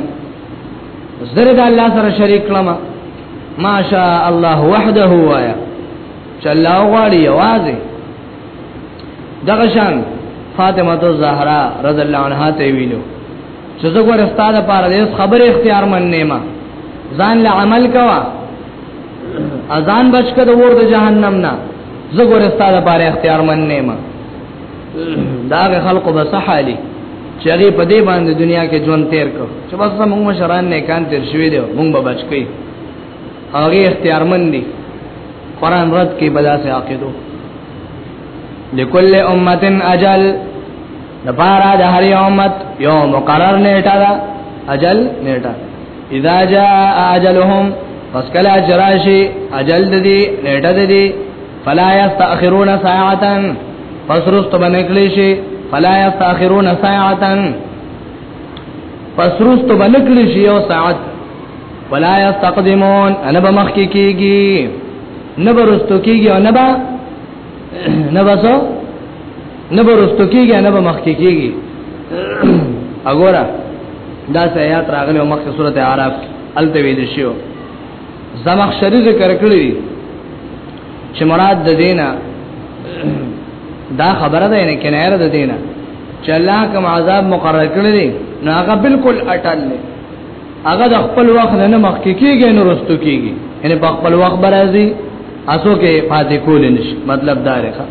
زرد الله سره شریک کړم ماشاء الله وحده وایا چې الله غواړي یوازې دغه شان فاطمه الزهرا رضی الله عنها ته ویلو چې زه ګور استاد پاره دې خبره اختیار من نیمه ځان له عمل کوا اذان بچ کده ور د جهنم نه زه ګور استاد پاره اختیار من نیمه دا خلکو به صحالي چې هغه په دې باندې دنیا کې ژوند تیر کړ چې بس موږ مشران نه کان تیر شوی دی موږ به بچ کی هغه اختیارمن دي قران رد کې بلا سه عقیدو لكل امه اجل لپاره د هر امت یو مقرر نیټه ده اجل نیټه اذا جاء اجلهم پس کله اجراشی اجل ددی نیټه ددی فلا یستاخرون ساعتا پس رست بنکلی شي فلا یستاخرون ساعتا پس رست بنکلی شي یو ساعت ولا یستقدمون انا بمخ کی کیږي نه برستو کیږي او نه با نه بسو نه برستو کیږي نه بمخ کی کیږي وګوره دا سه آیات راغلی او مخکې سورته اعراف الته ویل شو زمخشری ذکر کړی چې مراد د دینه دا خبره ده نه کنایره ده دینه چې الله کوم عذاب مقرر کړی دی نو هغه بالکل اٹل دی هغه د خپل وخت نه مخکې کیږي نو رستو کیږي یعنی په خپل وخت برازي اسو کې پاتې کول نشي مطلب دا رخه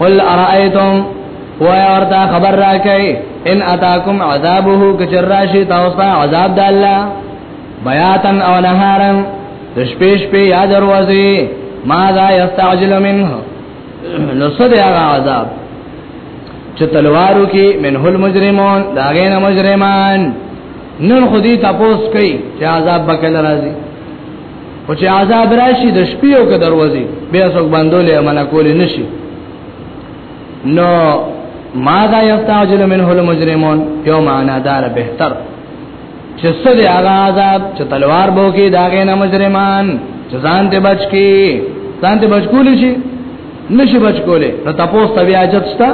قل ارایتم وای ورته خبر راکې ان اتاکم عذابه کچراشی تاسو عذاب د الله بیاتن او نهارن شپې شپې یا دروازه ما ذا یستعجل منه نو صد هغه عذاب چې تلوارو کې منه المجرمون دا غین مجرمان نن خودي تاسو کوي چې عذاب بکل راځي او چې عذاب راشي د شپې او کې دروازه بیا څوک باندې منه کول نشي نو ماذا یستعجل منه المجرمون یوم انا دار بهتر چې څه دی هغه عذاب چې تلوار بو کې داغه نه مجرمان چې ځان ته بچ کی ځان ته بچ کول شي نشي بچ کولې نو تاسو ته بیا عجب شته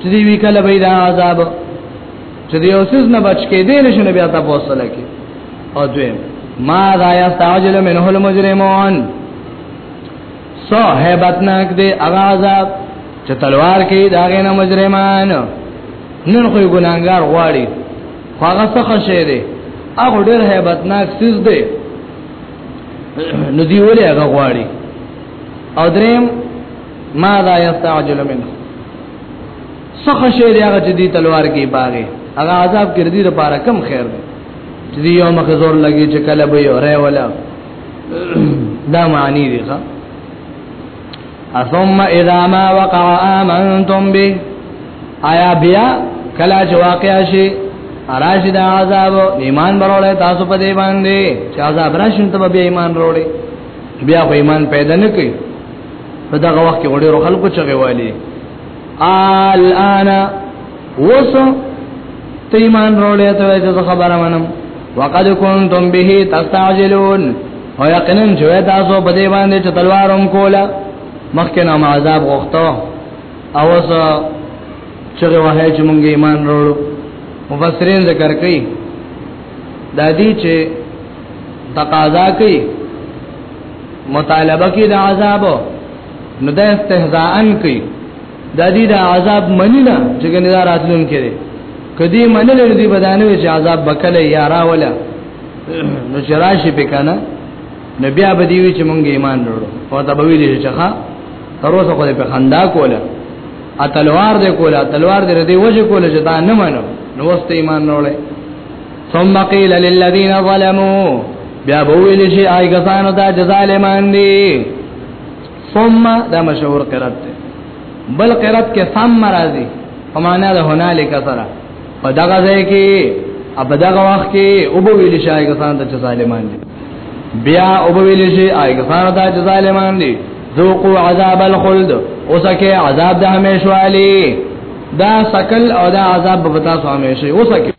چې دی وی کله به دا عذاب چې دی اوسز نه بچ کې دی نشي بیا تاسو سره کې او دوی ما ذا یستعجل منه المجرمون سو هیبتناک دی هغه عذاب چې تلوار کې داغه نه مجرمان نن خو ګناګار غواړي خو هغه څه خشه دی هغه ډېر hebatnak سیز دی نو دی ولې هغه غواړي او دریم ما لا یستعجل منه څه خشه دی هغه چې دی تلوار کې باغې هغه عذاب کې دې لپاره کم خیر دی چې دی یو مخ زور لګي چې کله به یو رې ولا دا معنی دی ښا ثم اذا ما وقع امنتم به آیا بیا کلا چې واقع شي راشي دا عذاب ایمان برولې تاسو په دې باندې چې عذاب راشي ته به ایمان وروړي بیا خو ایمان پیدا نه کوي په دغه وخت کې وړي خلکو چغه والی الان وسو ته ایمان وروړې ته خبره منم وقد كنتم به تستعجلون او یقینا جوه تاسو په دې باندې چې تلوارم کولا مخکې نو عذاب غوښتو او اوس چې وه چې مونږ ایمان وروړو مفسرین ذکر کوي د دې چې تقاضا کوي مطالبه کوي د عذاب نو د استهزاءن کوي د دې د عذاب منی نه چې ګنې دا راتلون کړي کدی منل دې بدانه وي چې عذاب بکله یا راولا نو چې راشي پکنه نو بیا به دی وی چې مونږ ایمان وروړو او دا به وی دي چې ښا تر اوسه خو په خندا کوله ا تلوار دې کوله تلوار دې دې وجه کوله چې دا نه منو نو واست ایمان وروړي ثم قيل للذين ظلموا بیا به ویل شي آی کسانو ته جزاء لمن دي ثم دا مشهور قرات ده بل قرات کې ثم راځي په معنا ده هنالک سره په دغه ځای کې په دغه وخت کې او به ویل شي هغه څان ته ظالمان دي بیا او به ویل شي هغه څان ته ظالمان دي ذوقوا عذاب الخلد اوسکه عذاب ده همیشوالی دا سکل او دا عذاب به تاسو همیشه اوسکه